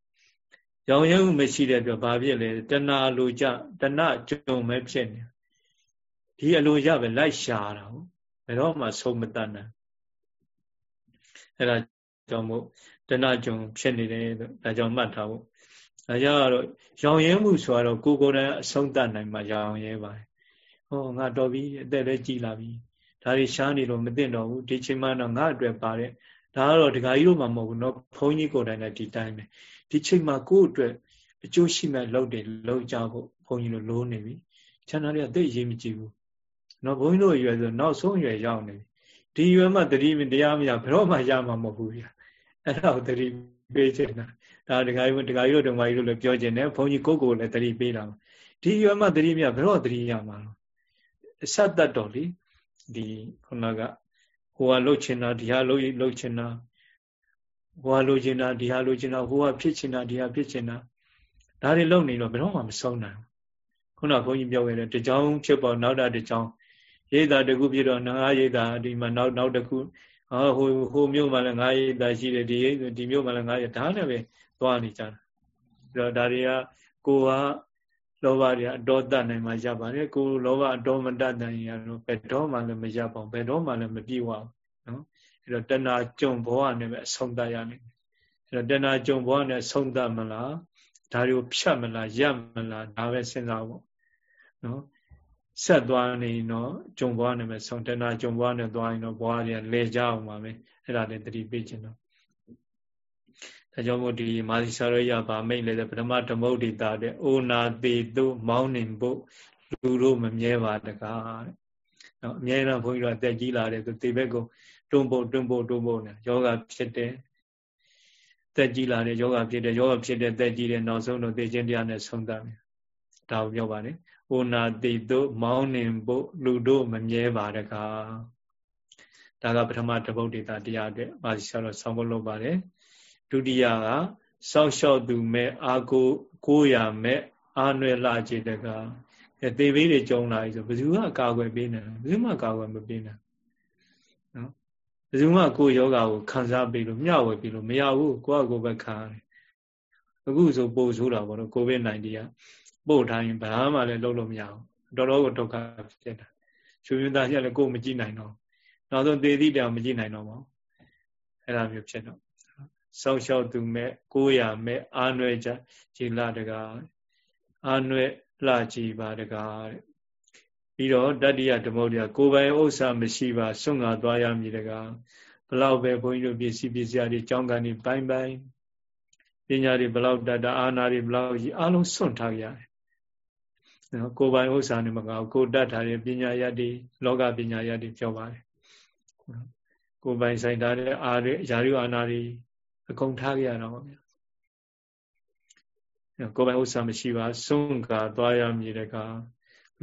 ရောင်ရဲမှုမရှိတဲ့အတွက်ဘာဖြစ်လဲတဏှာလိုကြတဏှကြုံမဲ့ဖြစ်နေဒီအလိုရပဲလိုက်ရှာတာဟုတ်ဘယ်တော့မှဆုံးမတတ်နိုင်အဲ့ဒါကြောင့်မို့တဏှကြုံဖြစ်နေတယ်လို့ဒါကြောင့်မှတ်ထားဖို့ ဒါကြောင့်တော့ရောင်ရဲမှုဆိုတော့ကိုကိုယ်တိုင်အဆုံးတတ်နိုင်မှရောင်ရဲပါတယ်ဟောငါတော်ပြီအသက်လည်းကြီးလာပြီဒါတွေရှားနေလို့မသိတော့ဘူးဒီချိန်မှတော့ငါအတွက်ပါတဲ့ဒါကတော့ဒကာကြီးတို့မှမဟုတ်ဘူးเนาะဘုန်းကြီးကိုယ်တိုင်လည်းဒီတိုင်းပဲဒီချိန်မှာကိုယ့်အတွက်အကျိုးရှိမဲ့လုပ်တယ်လုပ်ကြဖို့ဘုန်းကြီးတို့လိုးနေပြီခြံသားတွေကသိရေးမကြည့်ဘူးเนาะဘုန်းကြီးတို့ရွယ်ဆိုနောက်ဆုံးရွယ်ရောက်နေပြီဒီရွယ်မှတတိမတရားမရဘယ်တော့မှရမှာမဟုတ်ဘူးဗျာအဲ့ဒါကိုတတိပေးချင်တာ ဒါဒကာကြီးဒကာကြီးတို့ဒကာကြီးတို့လည်းပြောချင်တယ်ဘုန်းကြီးကိုကိုလည်းတတိပေးတာဒီရွယ်မှတတိမရဘယ်တော့တတိရမှာလဲအဆက်တတ်တော်လေဒီခုနကဟိုကလှုပ်ချင်တာဒီဟာလှုပ်လှုပ်ချင်တာဟိုကလှုပ်ချင်တာဒီဟာလှုပ်ချင်တာဟိုကဖြစ်ချင်တာဒီဟာဖြစ်ချင်တာဒါတွေလှုပ်နေတော့ဘယ်တော့မှမဆုံးနိုင်ဘူးခုနကဘုန်းကြီးပြောခဲ့တယ်တကြောင်ဖြစ်ပေါ်နောက်တာတကြောင်ရိတ်တာတခုဖြစ်တော့ငါးရိတ်တာဒီမှာနောက်နောက်တခုဟောဟိုဟိုမြို့မှာလည်းငါးရိတ်တာရှိတယ်ဒီရိတ်ဒီမြို့မှာလည်းငါးရိတ်ဒါနဲ့ပဲ သွားနေကြတာအဲတော့ဒါတွေကကိုကလောဘတွေအတော်တတ်နိုင်မှရပါတယ်ကိုလောဘအတော်မတတ်နိုင်ရတော့ဘယ်တော့မှလည်းမရပါဘူးဘယ်တော့မှလည်းမပြည့်ဝဘူးနော်အဲတော့တဏှာကြုံဘောကနေပဲအဆုံးသတ်ရလိမ့်မယ်အဲတော့တဏှာကြုံဘောနဲ့ဆုံးသတ်မလားဒါတွေကိုဖြတ်မလားရပ်မလားဒါပဲစဉ်းစားဖို့နော်ဆက်သွားနေတော့ဂျုံဘွားနဲ့ပဲဆုံးတဏှာဂျုံဘွားနဲ့သွားရင်တော့ဘွားတွေကလဲကြအောင်ပါပဲအဲ့ဒါလည်းတတိပေးခြင်းတော့ ဒါကြောင့်မို့ဒီမာသီဆာရရဗာမိတ်လည်းပထမဓမ္မုဒ္ဒိတာတဲ့အိုနာတိတုမောင်းနေဖို့လူတို့မမြဲပါတကားတဲ့နော်အမြဲတမ်းဘုန်းကြီးတို့အသက်ကြီးလာတယ်ဆိုတေဘက်ကိုတွန်းဖို့တွန်းဖို့တွန်းဖို့နဲ့ယောဂဖြစ်တယ်သက်ကြီးလာတဲ့ယောဂဖြစ်တယ်ယောဂဖြစ်တဲ့သက်ကြီးတဲ့နောက်ဆုံးတော့သိခြင်းတရားနဲ့ဆုံးသတ်မယ်ဒါကိုပြောပါတယ်အိုနာတိတုမောင်းနေဖို့လူတို့မမြဲပါတကားဒါကပထမတပုတ်ဒေတာတရားအတွက်ပါဠိဆရာတော်ဆောင်းဖို့လုပ်ပါတယ် ဒုတိယကစောက်လျှောက်သူမဲ့အာကိုကိုရမဲ့အာနွယ်လာကြည်တကအဲသေဘေးတွေကြုံလာပြီဆိုဘယ်သူကကာကွယ်ပေးနေလဲဘယ်သူမှကာကွယ်မပေးနိုင်နော်ဘယ်သူမှကိုယ်ယောဂါကိုခံစားပေးလို့မျှဝေပေးလို့မရဘူးကိုယ့်အကိုပဲခံရတယ်အခုဆိုပို့ဆိုးတာပေါ့နော်ကိုဗစ် -19 ကပို့ထားရင်ဘာမှလည်းလုပ်လို့မရဘူးတော်တော်ကိုဒုက္ခဖြစ်တာရှင်ရသားကြီးလည်းကိုယ်မကြည့်နိုင်တော့နောက်ဆုံးသေသည့်တောင်မကြည့်နိုင်တော့ပါဘူးအဲ့လိုမျိုးဖြစ်တော့ စောက်ရှောက်သူမဲ့ကိုးရမဲ့အာနွယ်ကြကြည်လာတကားအာနွယ်လှကြည်ပါတကားတဲ့ပြီးတော့တတ္တိယဓမ္မုဒ္ဒရာကိုယ်ပိုင်ဥစ္စာမရှိပါဆွန့်ငါသွားရမည်တကားဘလောက်ပဲဘုန်းကြီးတို့ပစ္စည်းပစ္စည်းတွေကြောင်းကန်နေပိုင်းပိုင်းပညာတွေဘလောက်တတ်တာအာနာတွေဘလောက်ကြီးအလုံးစွန့်ထားရတယ်နော်ကိုယ်ပိုင်ဥစ္စာနဲ့မကောက်ကိုတတ်ထားတဲ့ပညာရတ်တွေလောကပညာရတ်တွေပြောပါတယ်ကိုယ်ပိုင်ဆိုင်ထားတဲ့အာရယာရုအာနာတွေ အကုန်ထားကြရတော့ဗျာကိုယ်ပိုင်ဥစ္စာမရှိပါစွန့်ကာသွားရမည်တကား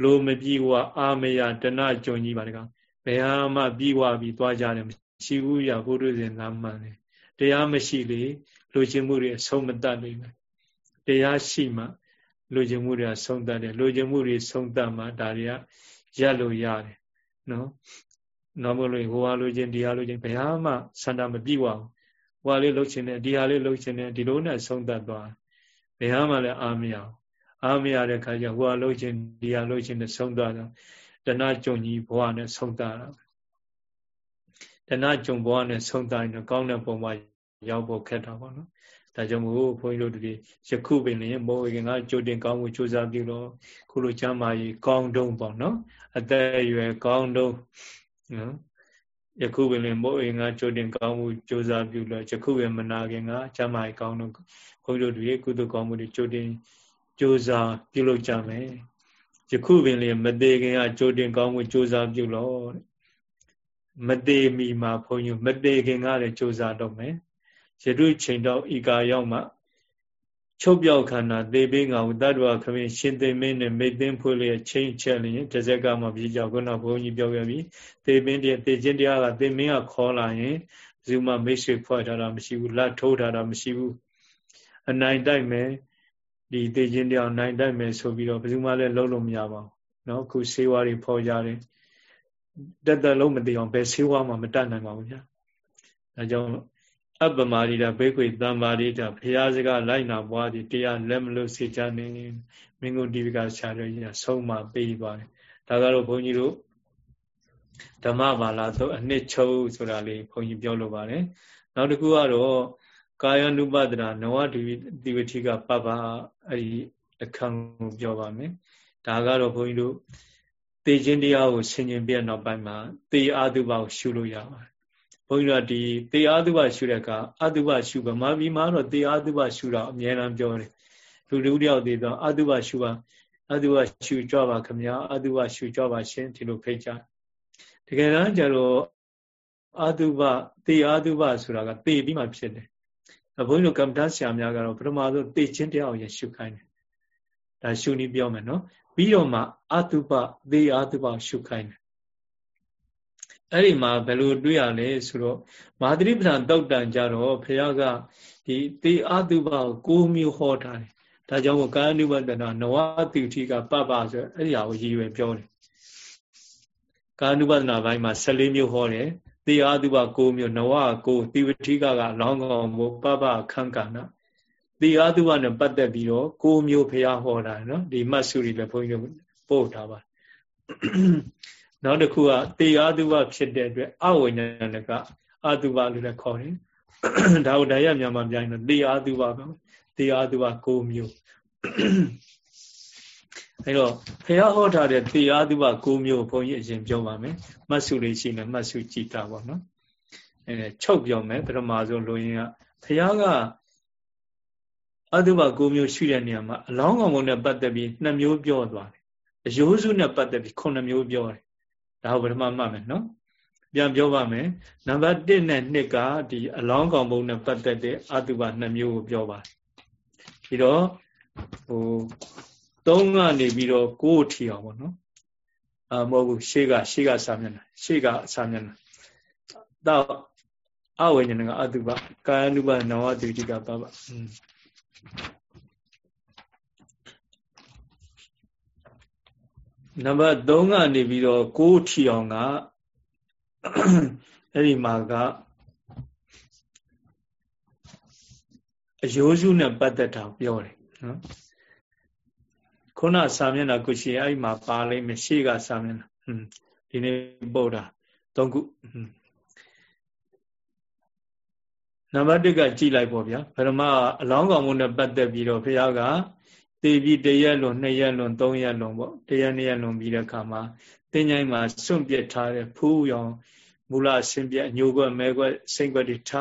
လိုမပြေဝအာမယတဏကြုံကြီးပါတကားဘယ်ဟာမှပြေဝပြီးသွားကြတယ်မရှိဘူးရဘုဒ္ဓဇင်သာမှန်တယ်တရားမရှိလေလူချင်းမှုတွေဆုံးမတတ်လိမ့်မယ်တရားရှိမှလူချင်းမှုတွေဆုံးတတ်တယ်လူချင်းမှုတွေဆုံးတတ်မှဒါတွေကရက်လို့ရတယ်နော်နောက်မလို့ဟိုဟာလူချင်းဒီဟာလူချင်းဘယ်ဟာမှစန္ဒမပြည့်ဝဘူး ဟိုဟာလေးလှုပ်ချင်တယ်ဒီဟာလေးလှုပ်ချင်တယ်ဒီလိုနဲ့ဆုံးတတ်သွားဘယ်ဟာမှလည်းအာမရအောင်အာမရတဲ့ခါကျဟိုဟာလှုပ်ချင်ဒီဟာလှုပ်ချင်နဲ့ဆုံးသွားတော့တဏှကြုံကြီးဘဝနဲ့ဆုံးတတ်တာတဏှကြုံဘဝနဲ့ဆုံးတတ်ရင်ကောင်းတဲ့ပုံမှာရောက်ဖို့ခက်တာပေါ့နော်ဒါကြောင့်မို့ဘုန်းကြီးတို့တွေယခုပင်လျင်မောဝေကငါကြိုတင်ကောင်းမှုစူးစမ်းပြုလို့ခုလိုချမ်းမာရေးကောင်းတုံးပေါ့နော်အသက်အရွယ်ကောင်းတုံးနော် ယခုပင်လျင်မောဝေငါကြိုတင်ကောင်းမှုစူးစမ်းပြုလို့ယခုပင်မနာခင်ကချမ်းမာရေးကောင်းတုံးဘုန်းကြီးတို့တွေကုသိုလ်ကောင်းမှုတွေကြိုတင်စူးစမ်းပြုလုပ်ကြမယ်ယခုပင်လျင်မသေးခင်ကကြိုတင်ကောင်းမှုစူးစမ်းပြုလို့မသေးမီမှာဘုန်းကြီးမသေးခင်ကလည်းစူးစမ်းတော့မယ်ယတုချိန်တော့ဤကာရောက်မှ ချုပ်ပြောက်ခန္ဓာသေပေးငါဟုတတ္တဝခမင်းရှင်သိမင်းနဲ့မိတ်သိမ်းဖွေလျက်ချိန်ချက်လျင်တစ်စက်ကမှပြေကြောက်ခုနဘုန်းကြီးပြောခဲ့ပြီသေမင်းတည်းသေခြင်းတရားကသေမင်းကခေါ်လာရင်ဘယ်သူမှမိတ်ဆွေဖွဲ့ထားတာမရှိဘူးလက်ထိုးထားတာမရှိဘူးအနိုင်တိုက်မယ်ဒီသေခြင်းတရားနိုင်တိုက်မယ်ဆိုပြီးတော့ဘယ်သူမှလည်းလုံးလို့မရပါဘူးเนาะခုဆေးဝါးတွေဖော်ကြတယ်တက်တက်လုံးမသိအောင်ဘယ်ဆေးဝါးမှမတတ်နိုင်ပါဘူးဗျာဒါကြောင့် အပ္ပမာရိတာဘေခွေတံပါရိတာဘုရားစကားလိုက်နာပွားသည်တရားလက်မလို့စေချနေမင်းတို့ဒီပကဆရာတော်ကြီးကဆုံးမပေးသွားတယ်ဒါကတော့ဘုန်းကြီးတို့ဓမ္မဘာလာသို့အနှစ်ချုပ်ဆိုတာလေးဘုန်းကြီးပြောလိုပါတယ်နောက်တစ်ခုကတော့ကာယ ानु ပဒနာနဝတိတိဝတိကပပအဲ့ဒီအခန်းကိုပြောပါမယ်ဒါကတော့ဘုန်းကြီးတို့သေခြင်းတရားကိုဆင်ញင်ပြနောက်ပိုင်းမှာသေအာတုပကိုရှုလို့ရပါတယ် ဘုန်းကြီးတို့ဒီသေအာတုပရှုတဲ့အခါအတုပရှုဗမာပြည်မှာတော့သေအာတုပရှုတာအများအားပြောတယ်လူလူတယောက်သေးတော့အတုပရှုပါအတုပရှုကြပါခမညာအတုပရှုကြပါရှင်ဒီလိုဖိတ်ကြတကယ်တမ်းကျတော့အတုပသေအာတုပဆိုတာကသေပြီးမှဖြစ်တယ်ဘုန်းကြီးတို့ကမ္ဘာဆရာများကတော့ပထမဆုံးသေခြင်းတရားကိုရရှုခိုင်းတယ်ဒါရှုနည်းပြောမယ်နော်ပြီးတော့မှအတုပသေအာတုပရှုခိုင်းတယ် အဲ့ဒီမှာဘယ်လိုတွေ့ရလဲဆိုတော့မဟာသတိပဋ္ဌာန်တောက်တန်ကြတော့ဘုရားကဒီသေအတုပကို၉မျိုးဟောထားတယ်ဒါကြောင့်ကာယ ानु ဘဒနာနဝတိတိကပပဆိုအဲ့ဒီဟာကိုရည်ရွယ်ပြောတယ်ကာယ ानु ဘဒနာဘိုင်းမှာ14မျိုးဟောတယ်သေအတုပ9မျိုးနဝ9တိဝတိကကလောင်းကောင်မို့ပပခန့်ကနာသေအတုပနဲ့ပတ်သက်ပြီးတော့9မျိုးဘုရားဟောတာနော်ဒီမတ်စုတွေလည်းဘုန်းကြီးတို့ပို့ထားပါ နောက်တစ်ခုကတေအာတုပဖြစ်တဲ့အတွက်အဝိညာဏကအတုပလို့လည်းခေါ်တယ်ဒါကိုတရားမြန်မာပြန်ရင်တေအာတုပပဲတေအာတုပ၉မျိုးအဲတော့ဖះဟောထားတဲ့တေအာတုပ၉မျိုးဘုန်းကြီးအရင်ပြောပါမယ်မှတ်စုလေးရှိနေမှတ်စုကြည်တာပေါ့နော်အဲချုပ်ပြောမယ်ပထမဆုံးလူရင်းကဖះကအတုပ၉မျိုးရှိတဲ့နေရာမှာအလောင်းကောင်ကုန်နဲ့ပတ်သက်ပြီးနှစ်မျိုးပြောသွားတယ်အယိုးစုနဲ့ပတ်သက်ပြီးခုနှစ်မျိုးပြောတယ် ဒါကိုပထမမှတ်မယ်နော်ပြန်ပြောပါမယ်နံပါတ်1နဲ့2ကဒီအလောင်းကောင်ဘုံနဲ့ပတ်သက်တဲ့အတုပ2မျိုးကိုပြောပါပြီးတော့ဟို3ကနေပြီးတော့9ထီအောင်ပေါ့နော်အာမဟုတ်ဘူးရှေ့ကရှေ့ကစာမျက်နှာရှေ့ကစာမျက်နှာတော့အဝိညာဏကအတုပကာယ ानु ပနဝတိတိကပပ နံပါတ်3ကနေပြီးတော့6ထီအောင်ကအဲ့ဒီမှာကအယိုးစုနဲ့ပတ်သက်တာပြောတယ်နော်ခုနစာမျက်နှာကုရှိအဲ့မှာပါလိမ့်မယ်ရှေ့ကစာမျက်နှာဒီနေ့ပို့တာ၃ခုနံပါတ်1ကကြည်လိုက်ပေါ့ဗျာဗရမအလောင်းကောင်မှုနဲ့ပတ်သက်ပြီးတော့ဘုရားက တေပြီးတရက်လွန်နှစ်ရက်လွန်သုံးရက်လွန်ပေါ့တရက်နှစ်ရက်လွန်ပြီးတဲ့အခါမှာတင်းញိုင်းမှာစွန့်ပစ်ထားတဲ့ဖူးရောင်မူလအစဉ်ပြအညိုကွက်မဲကွက်စိမ့်ကွက်တွေထ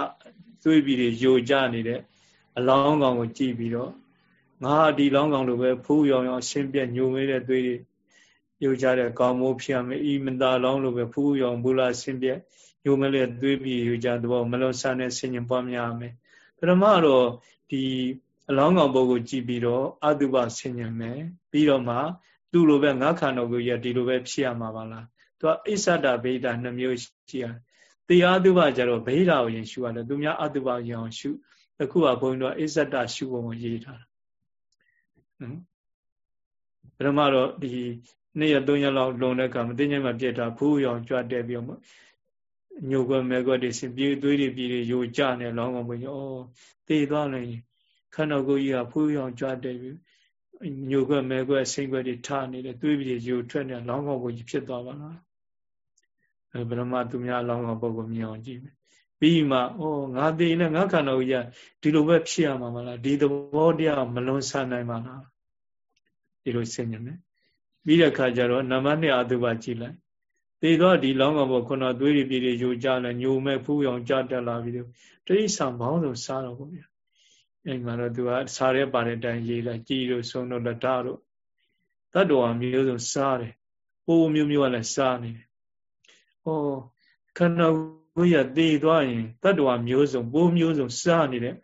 သွေးပြီးတွေယိုကျနေတဲ့အလောင်းကောင်ကိုကြည့်ပြီးတော့ငါဒီလောင်းကောင်လိုပဲဖူးရောင်ရောင်အစဉ်ပြညိုမဲတဲ့သွေးတွေယိုကျတဲ့ကောင်မိုးဖြစ်ရမယ်ဤမသာလောင်းလိုပဲဖူးရောင်မူလအစဉ်ပြညိုမဲတဲ့သွေးပြီးယိုကျတဲ့ဘောမလွန်ဆန်းတဲ့ဆင်ញင်ပွားများမယ်ပထမတော့ဒီ အလောင်းကောင်ပုဂ္ဂိုလ်ကြည့်ပြီးတော့အတုပဆင်ញင်မယ်ပြီးတော့မှသူ့လိုပဲငါခန္ဓာကိုယ်ကြီးကဒီလိုပဲဖြစ်ရမှာပါလားသူကအစ္ဆဒဗေဒနှမျိုးရှိရတရားတုပကြတော့ဗေဒကိုရင်ရှုရတယ်သူများအတုပရင်အောင်ရှုအခုကဘုန်းကြီးတို့အစ္ဆဒရှုပုံကိုရေးထားတာနော်ပထမတော့ဒီနေ့ရက်သုံးရက်လောက်လုံတဲ့အခါမသိငြိမ်မှပြည့်တာဘူးရောင်ကြွတဲ့ပြီးတော့ညိုကွယ်မဲကွက်တွေစပြေးသွေးတွေပြေးတွေယိုကျနေလောင်းကောင်ဘုန်းကြီးဩတေသွားလို့ ခန္ဓာကိုယ်ကြီးကဖူးရောင်ကြွတဲ့ပြီးညိုကွက်မဲကွက်စိမ့်ကွက်တွေထနေတယ်သွေးပြေးယိုထွက်နေလောင်းကောင်ဘုန်းကြီးဖြစ်သွားပါလားအဲဗြဟ္မသူများလောင်းကောင်ပုဂ္ဂိုလ်မြင်အောင်ကြည့်မယ်ပြီးမှဩငါတည်နေငါခန္ဓာကိုယ်ကြီးဒီလိုပဲဖြစ်ရမှာမလားဒီသဘောတရားမလွန်ဆန်နိုင်ပါလားဒီလိုစဉ်းနေမယ်ပြီးတဲ့အခါကျတော့နံပါတ်2အတုပကြည့်လိုက်သေတော့ဒီလောင်းကောင်ဘောခုနသွေးရည်ပြည်တွေယူကြလဲညိုမဲ့ဖူးရောင်ကြတက်လာပြီးတော့တိရိစ္ဆာန်ဘောင်းဆုံးစားတော့ဘုရား အဲ့မှာတော့သူကစားရဲပါတဲ့အတိုင်းရေးလိုက်ကြည်လို့ဆုံးတော့လက်ဓာတ်တို့တတ္တဝါမျိုးစုံစားတယ်ပိုးမျိုးမျိုးကလည်းစားနေတယ်။ဩခန္ဓာကိုယ်ရတည်သွားရင်တတ္တဝါမျိုးစုံပိုးမျိုးစုံစားနေတဲ့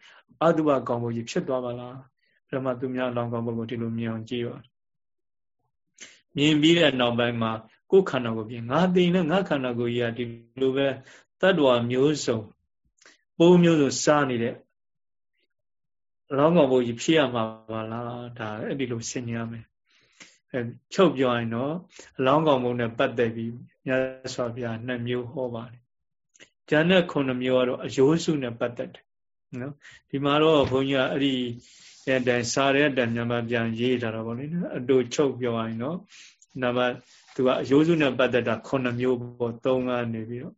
အတုပကောင်ဘုကြီးဖြစ်သွားပါလား။ပထမသူများလောင်ကောင်ဘုကိုဒီလိုမြင်အောင်ကြည့်ပါမြင်ပြီးတဲ့နောက်ပိုင်းမှာကိုယ်ခန္ဓာကိုယ်ပြင်ငါသိနေငါခန္ဓာကိုယ်ကြီးကဒီလိုပဲတတ္တဝါမျိုးစုံပိုးမျိုးစုံစားနေတဲ့အ လောင်းကောင်ဘုကြီးဖြစ်ရမှာပါလားဒါအဲ့ဒီလိုဆင်ញရမယ်အဲချုပ်ပြောရင်တော့အလောင်းကောင်ဘုံနဲ့ပတ်သက်ပြီးမြတ်စွာဘုရားနှစ်မျိုးဟောပါတယ်။ဉာဏ်နဲ့ခုနှစ်မျိုးကတော့အယိုးစုနဲ့ပတ်သက်တယ်နော်ဒီမှာတော့ဘုန်းကြီးကအဲ့ဒီအဲ့တိုင်စားတဲ့အတိုင်မြန်မာပြန်ရေးထားတော့ဗောလေနော်အတူချုပ်ပြောရင်တော့နံပါတ်သူကအယိုးစုနဲ့ပတ်သက်တာခုနှစ်မျိုးပေါ့သုံးကနေပြီးတော့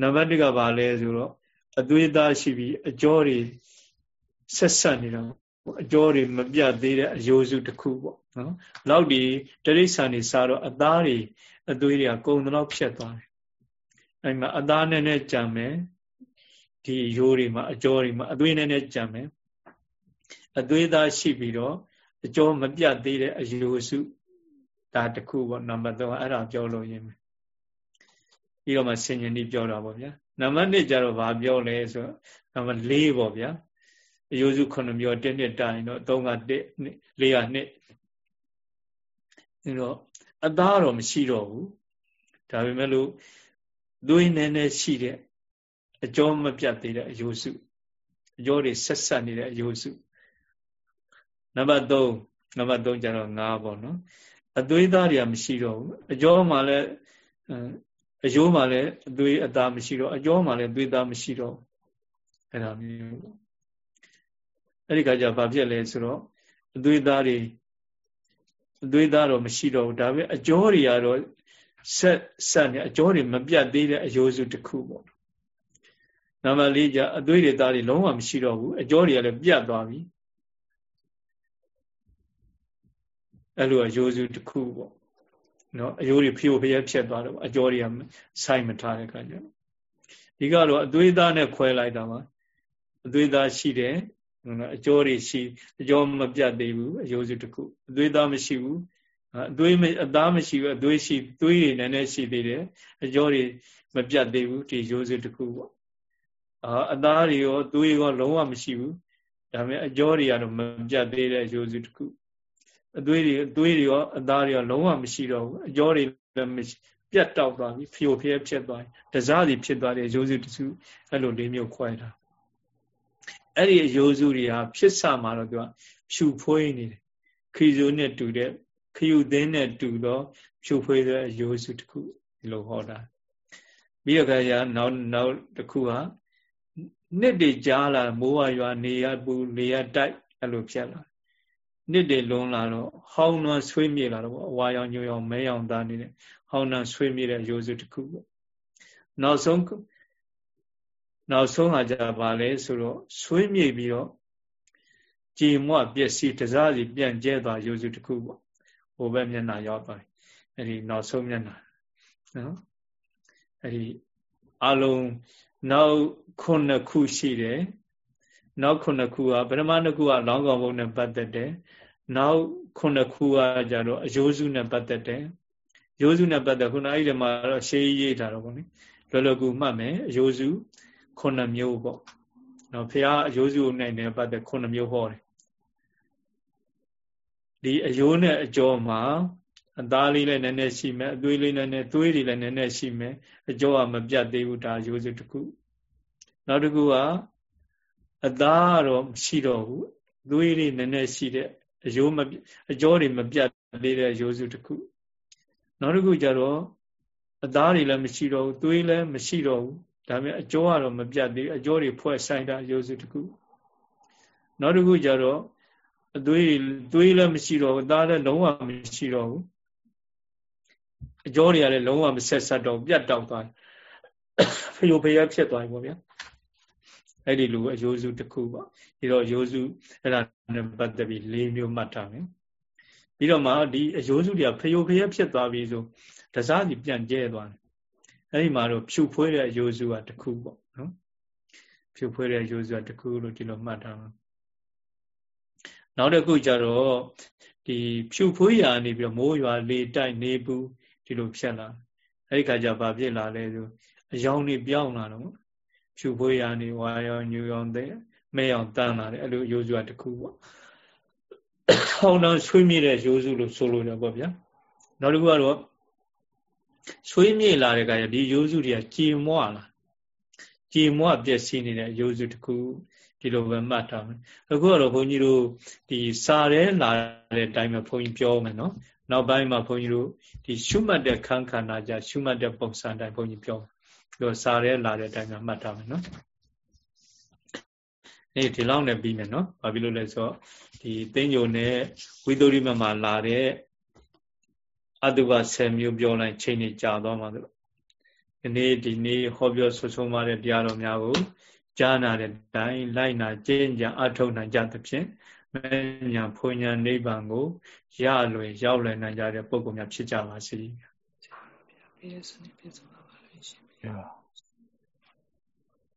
နံပါတ်1ကဘာလဲဆိုတော့အသွေးသားရှိပြီးအကျော်တွေ ဆက်ဆက်နေတာအကျော်တွေမပြတ်သေးတဲ့အယိုးစုတစ်ခုပေါ့နော်လောက်ဒီတရိษံနေစားတော့အသားတွေအသွေးတွေကကုံတော့ဖြတ်သွားတယ်အဲ့မှာအသားနဲ့နဲ့ကြံမယ်ဒီရိုးတွေမှာအကျော်တွေမှာအသွေးနဲ့နဲ့ကြံမယ်အသွေးသားရှိပြီးတော့အကျော်မပြတ်သေးတဲ့အယိုးစုဒါတခုပေါ့နံပါတ်3အဲ့ဒါပြောလို့ရင်းမယ်ပြီးတော့မှဆင်ញင်ဒီပြောတာပေါ့ဗျာနံပါတ်1ကျတော့ဗာပြောလဲဆိုနံပါတ်4ပေါ့ဗျာ အယိုးစု9မျိုး1နှစ်တိုင်တော့3က1 4က2အဲတော့အသားတော့မရှိတော့ဘူးဒါပေမဲ့လို့သွေးနေနေရှိတဲ့အကျော်မပြတ်သေးတဲ့အယိုးစုအကျော်တွေဆက်ဆက်နေတဲ့အယိုးစုနံပါတ်3နံပါတ်3ကျတော့5ပေါ့နော်အသွေးသားတွေကမရှိတော့ဘူးအကျော်မှလည်းအယိုးမှလည်းအသွေးအသားမရှိတော့အကျော်မှလည်းသွေးသားမရှိတော့အဲ့ဒါမျိုးပေါ့ အဲ့ဒီကကြဘာဖြစ်လဲဆိုတော့အသွေးသားတွေအသွေးသားတော့မရှိတော့ဘူးဒါပေမဲ့အကျော်တွေကတော့ဆက်ဆက်နေအကျော်တွေမပြတ်သေးတဲ့အယိုးစုတစ်ခုပေါ့နံပါတ်၄ကျအသွေးတွေသားတွေလုံးဝမရှိတော့ဘူးအကျော်တွေကလည်းပြတ်သွားပြီအဲ့လိုအယိုးစုတစ်ခုပေါ့နော်အယိုးတွေဖြိုဖျက်ဖြစ်သွားတော့အကျော်တွေကစိုက်မထားတဲ့ခါကျတော့ဒီကတော့အသွေးသားနဲ့ခွဲလိုက်တာပါအသွေးသားရှိတယ်နော် အကျော်တွေရှိအကျော်မပြတ်သေးဘူးအယိုးစုတစ်ခုအသွေးသားမရှိဘူးအသွေးအသားမရှိဘူးအသွေးရှိသွေးတွေနည်းနည်းရှိသေးတယ်အကျော်တွေမပြတ်သေးဘူးဒီရိုးစုတစ်ခုပေါ့အာအသားတွေရောသွေးရောလုံးဝမရှိဘူးဒါပေမဲ့အကျော်တွေကတော့မပြတ်သေးတဲ့ရိုးစုတစ်ခုအသွေးတွေအသွေးတွေရောအသားတွေရောလုံးဝမရှိတော့ဘူးအကျော်တွေလည်းပြတ်တောက်သွားပြီဖျို့ဖျဲဖြစ်သွားပြီတစားစီဖြစ်သွားတဲ့အယိုးစုတစုအဲ့လိုလေးမျိုးခွဲတာ အဲ့ဒီအယိုးစုတွေဟာဖြစ်စမှာတော့သူကဖြူဖွေးနေတယ်ခီဇိုနဲ့တူတဲ့ခယူသင်းနဲ့တူတော့ဖြူဖွေးတဲ့အယိုးစုတစ်ခုဒီလိုဟောတာပြီးတော့ခါကျနောက်နောက်တစ်ခုဟာနှစ်တွေကြားလာမိုးဝရွာနေရပူနေရတိုက်အဲ့လိုဖြစ်လာနှစ်တွေလုံးလာတော့ဟောင်းနှွမ်းဆွေးမြေလာတော့အဝါရောင်ညိုရောင်မဲရောင်သားနေတဲ့ဟောင်းနှွမ်းဆွေးမြေတဲ့ရိုးစုတစ်ခုပေါ့နောက်ဆုံး နောက်ဆုံးဟာကြပါလဲဆိုတော့ဆွေးမြေပြီးတော့ကြည်မွပျက်စီးတစားစီပြန့်ကျဲသွားရိုးစုတစ်ခုပေါ့ဟိုဘက်မျက်နှာရောက်သွားတယ်အဲ့ဒီနောက်ဆုံးမျက်နှာနော်အဲ့ဒီအလုံးနောက်ခုနှစ်ခုရှိတယ်နောက်ခုနှစ်ခုကပထမနှစ်ခုကလောင်းကောင်ဘုံနဲ့ပတ်သက်တယ်နောက်ခုနှစ်ခုကကြတော့အယိုးစုနဲ့ပတ်သက်တယ်ရိုးစုနဲ့ပတ်သက်ခုနအဲ့ဒီမှာတော့ရှေးရေးထားတော့ဗောနိလောလောကူမှတ်မယ်အယိုးစု ခုနှစ်မျိုးပေါ့နော်ဖះအယိုးစုနဲ့နဲ့ပတ်သက်ခုနှစ်မျိုးဟောတယ်ဒီအယိုးနဲ့အကျော်မှာအသားလေးလည်းနည်းနည်းရှိမယ်အသွေးလေးနည်းနည်းသွေးတွေလည်းနည်းနည်းရှိမယ်အကျော်ကမပြတ်သေးဘူးဒါရိုးစုတစ်ခုနောက်တစ်ခုကအသားကတော့မရှိတော့ဘူးသွေးလေးနည်းနည်းရှိတဲ့အယိုးမအကျော်တွေမပြတ်သေးတဲ့ရိုးစုတစ်ခုနောက်တစ်ခုကျတော့အသားတွေလည်းမရှိတော့ဘူးသွေးလည်းမရှိတော့ဘူး ဒါပေမဲ့အကျော်ကတော့မပြတ်သေးအကျော်တွေဖွဲ့ဆိုင်တာရိုးစုတစ်ခုနောက်တစ်ခုကျတော့အသွေးသွေးလည်းမရှိတော့ဘူးအသားလည်းလုံးဝမရှိတော့ဘူးအကျော်တွေကလည်းလုံးဝမဆက်ဆက်တော့ပြတ်တောက်သွားတယ်ဖျို့ဖျက်ဖြစ်သွားပြီပေါ့ဗျာအဲ့ဒီလိုအယိုးစုတစ်ခုပေါ့ဒီတော့အယိုးစုအဲ့ဒါနဲ့ပတ်သက်ပြီး၄မျိုးမှတ်ထားမယ်ပြီးတော့မှဒီအယိုးစုတွေကဖျို့ဖျက်ဖြစ်သွားပြီဆိုတစားစီပြန်ကျဲသွားတယ် အဲ့ဒီမှာတော့ဖြူဖွေးတဲ့အယိုးစုကတစ်ခုပေါ့နော်ဖြူဖွေးတဲ့အယိုးစုကတစ်ခုလို့ဒီလိုမှတ်ထားမှာနောက်တစ်ခုကျတော့ဒီဖြူဖွေးရာနေပြီးတော့မိုးရွာလေတိုက်နေဘူးဒီလိုဖြစ်လာအဲ့ဒီခါကျဘာဖြစ်လာလဲဆိုအယောင်တွေပြောင်းလာတော့ဖြူဖွေးရာနေဝါရောညူရောင်တဲ့မဲရောင်တန်းလာတယ်အဲ့လိုရိုးစုကတစ်ခုပေါ့ဟောင်းတော့ဆွေးမြေ့တဲ့ရိုးစုလို့ဆိုလို့ရပေါ့ဗျာနောက်တစ်ခုကတော့ ဆွေးမြေ့လာတဲ့ခါကျဒီရိုးစုတွေကကြည်မွလာကြည်မွပျက်စီးနေတဲ့ရိုးစုတစ်ခုဒီလိုပဲမှတ်ထားမယ်အခုကတော့ဘုန်းကြီးတို့ဒီစာရဲလာတဲ့အတိုင်းပဲဘုန်းကြီးပြောမယ်နော်နောက်ပိုင်းမှာဘုန်းကြီးတို့ဒီရှုမှတ်တဲ့ခန်းခန္ဓာကြရှုမှတ်တဲ့ပုံစံတိုင်းဘုန်းကြီးပြောပြောစာရဲလာတဲ့အတိုင်းပဲမှတ်ထားမယ်နော်နေ့ဒီလောက်နဲ့ပြီးမယ်နော်ဘာဖြစ်လို့လဲဆိုတော့ဒီသိညုံနဲ့ဝိသုရိမမှာလာတဲ့ အတုပ10မျိုးပြောလိုက်ချိန်နေကြာသွားမှာဆိုဒီနေ့ဒီနေ့ဟောပြောဆွဆုံးပါတဲ့တရားတော်များကိုကြားနာတဲ့တိုင်းလိုက်နာကျင့်ကြံအထောက်နိုင်ကြသဖြင့်မညာဖွညာနိဗ္ဗာန်ကိုရလွယ်ရောက်လွယ်နိုင်ကြတဲ့ပုဂ္ဂိုလ်များဖြစ်ကြပါစေ။ဆရာဘုရားပြည့်စုံပြည့်စုံပါပါရှင်။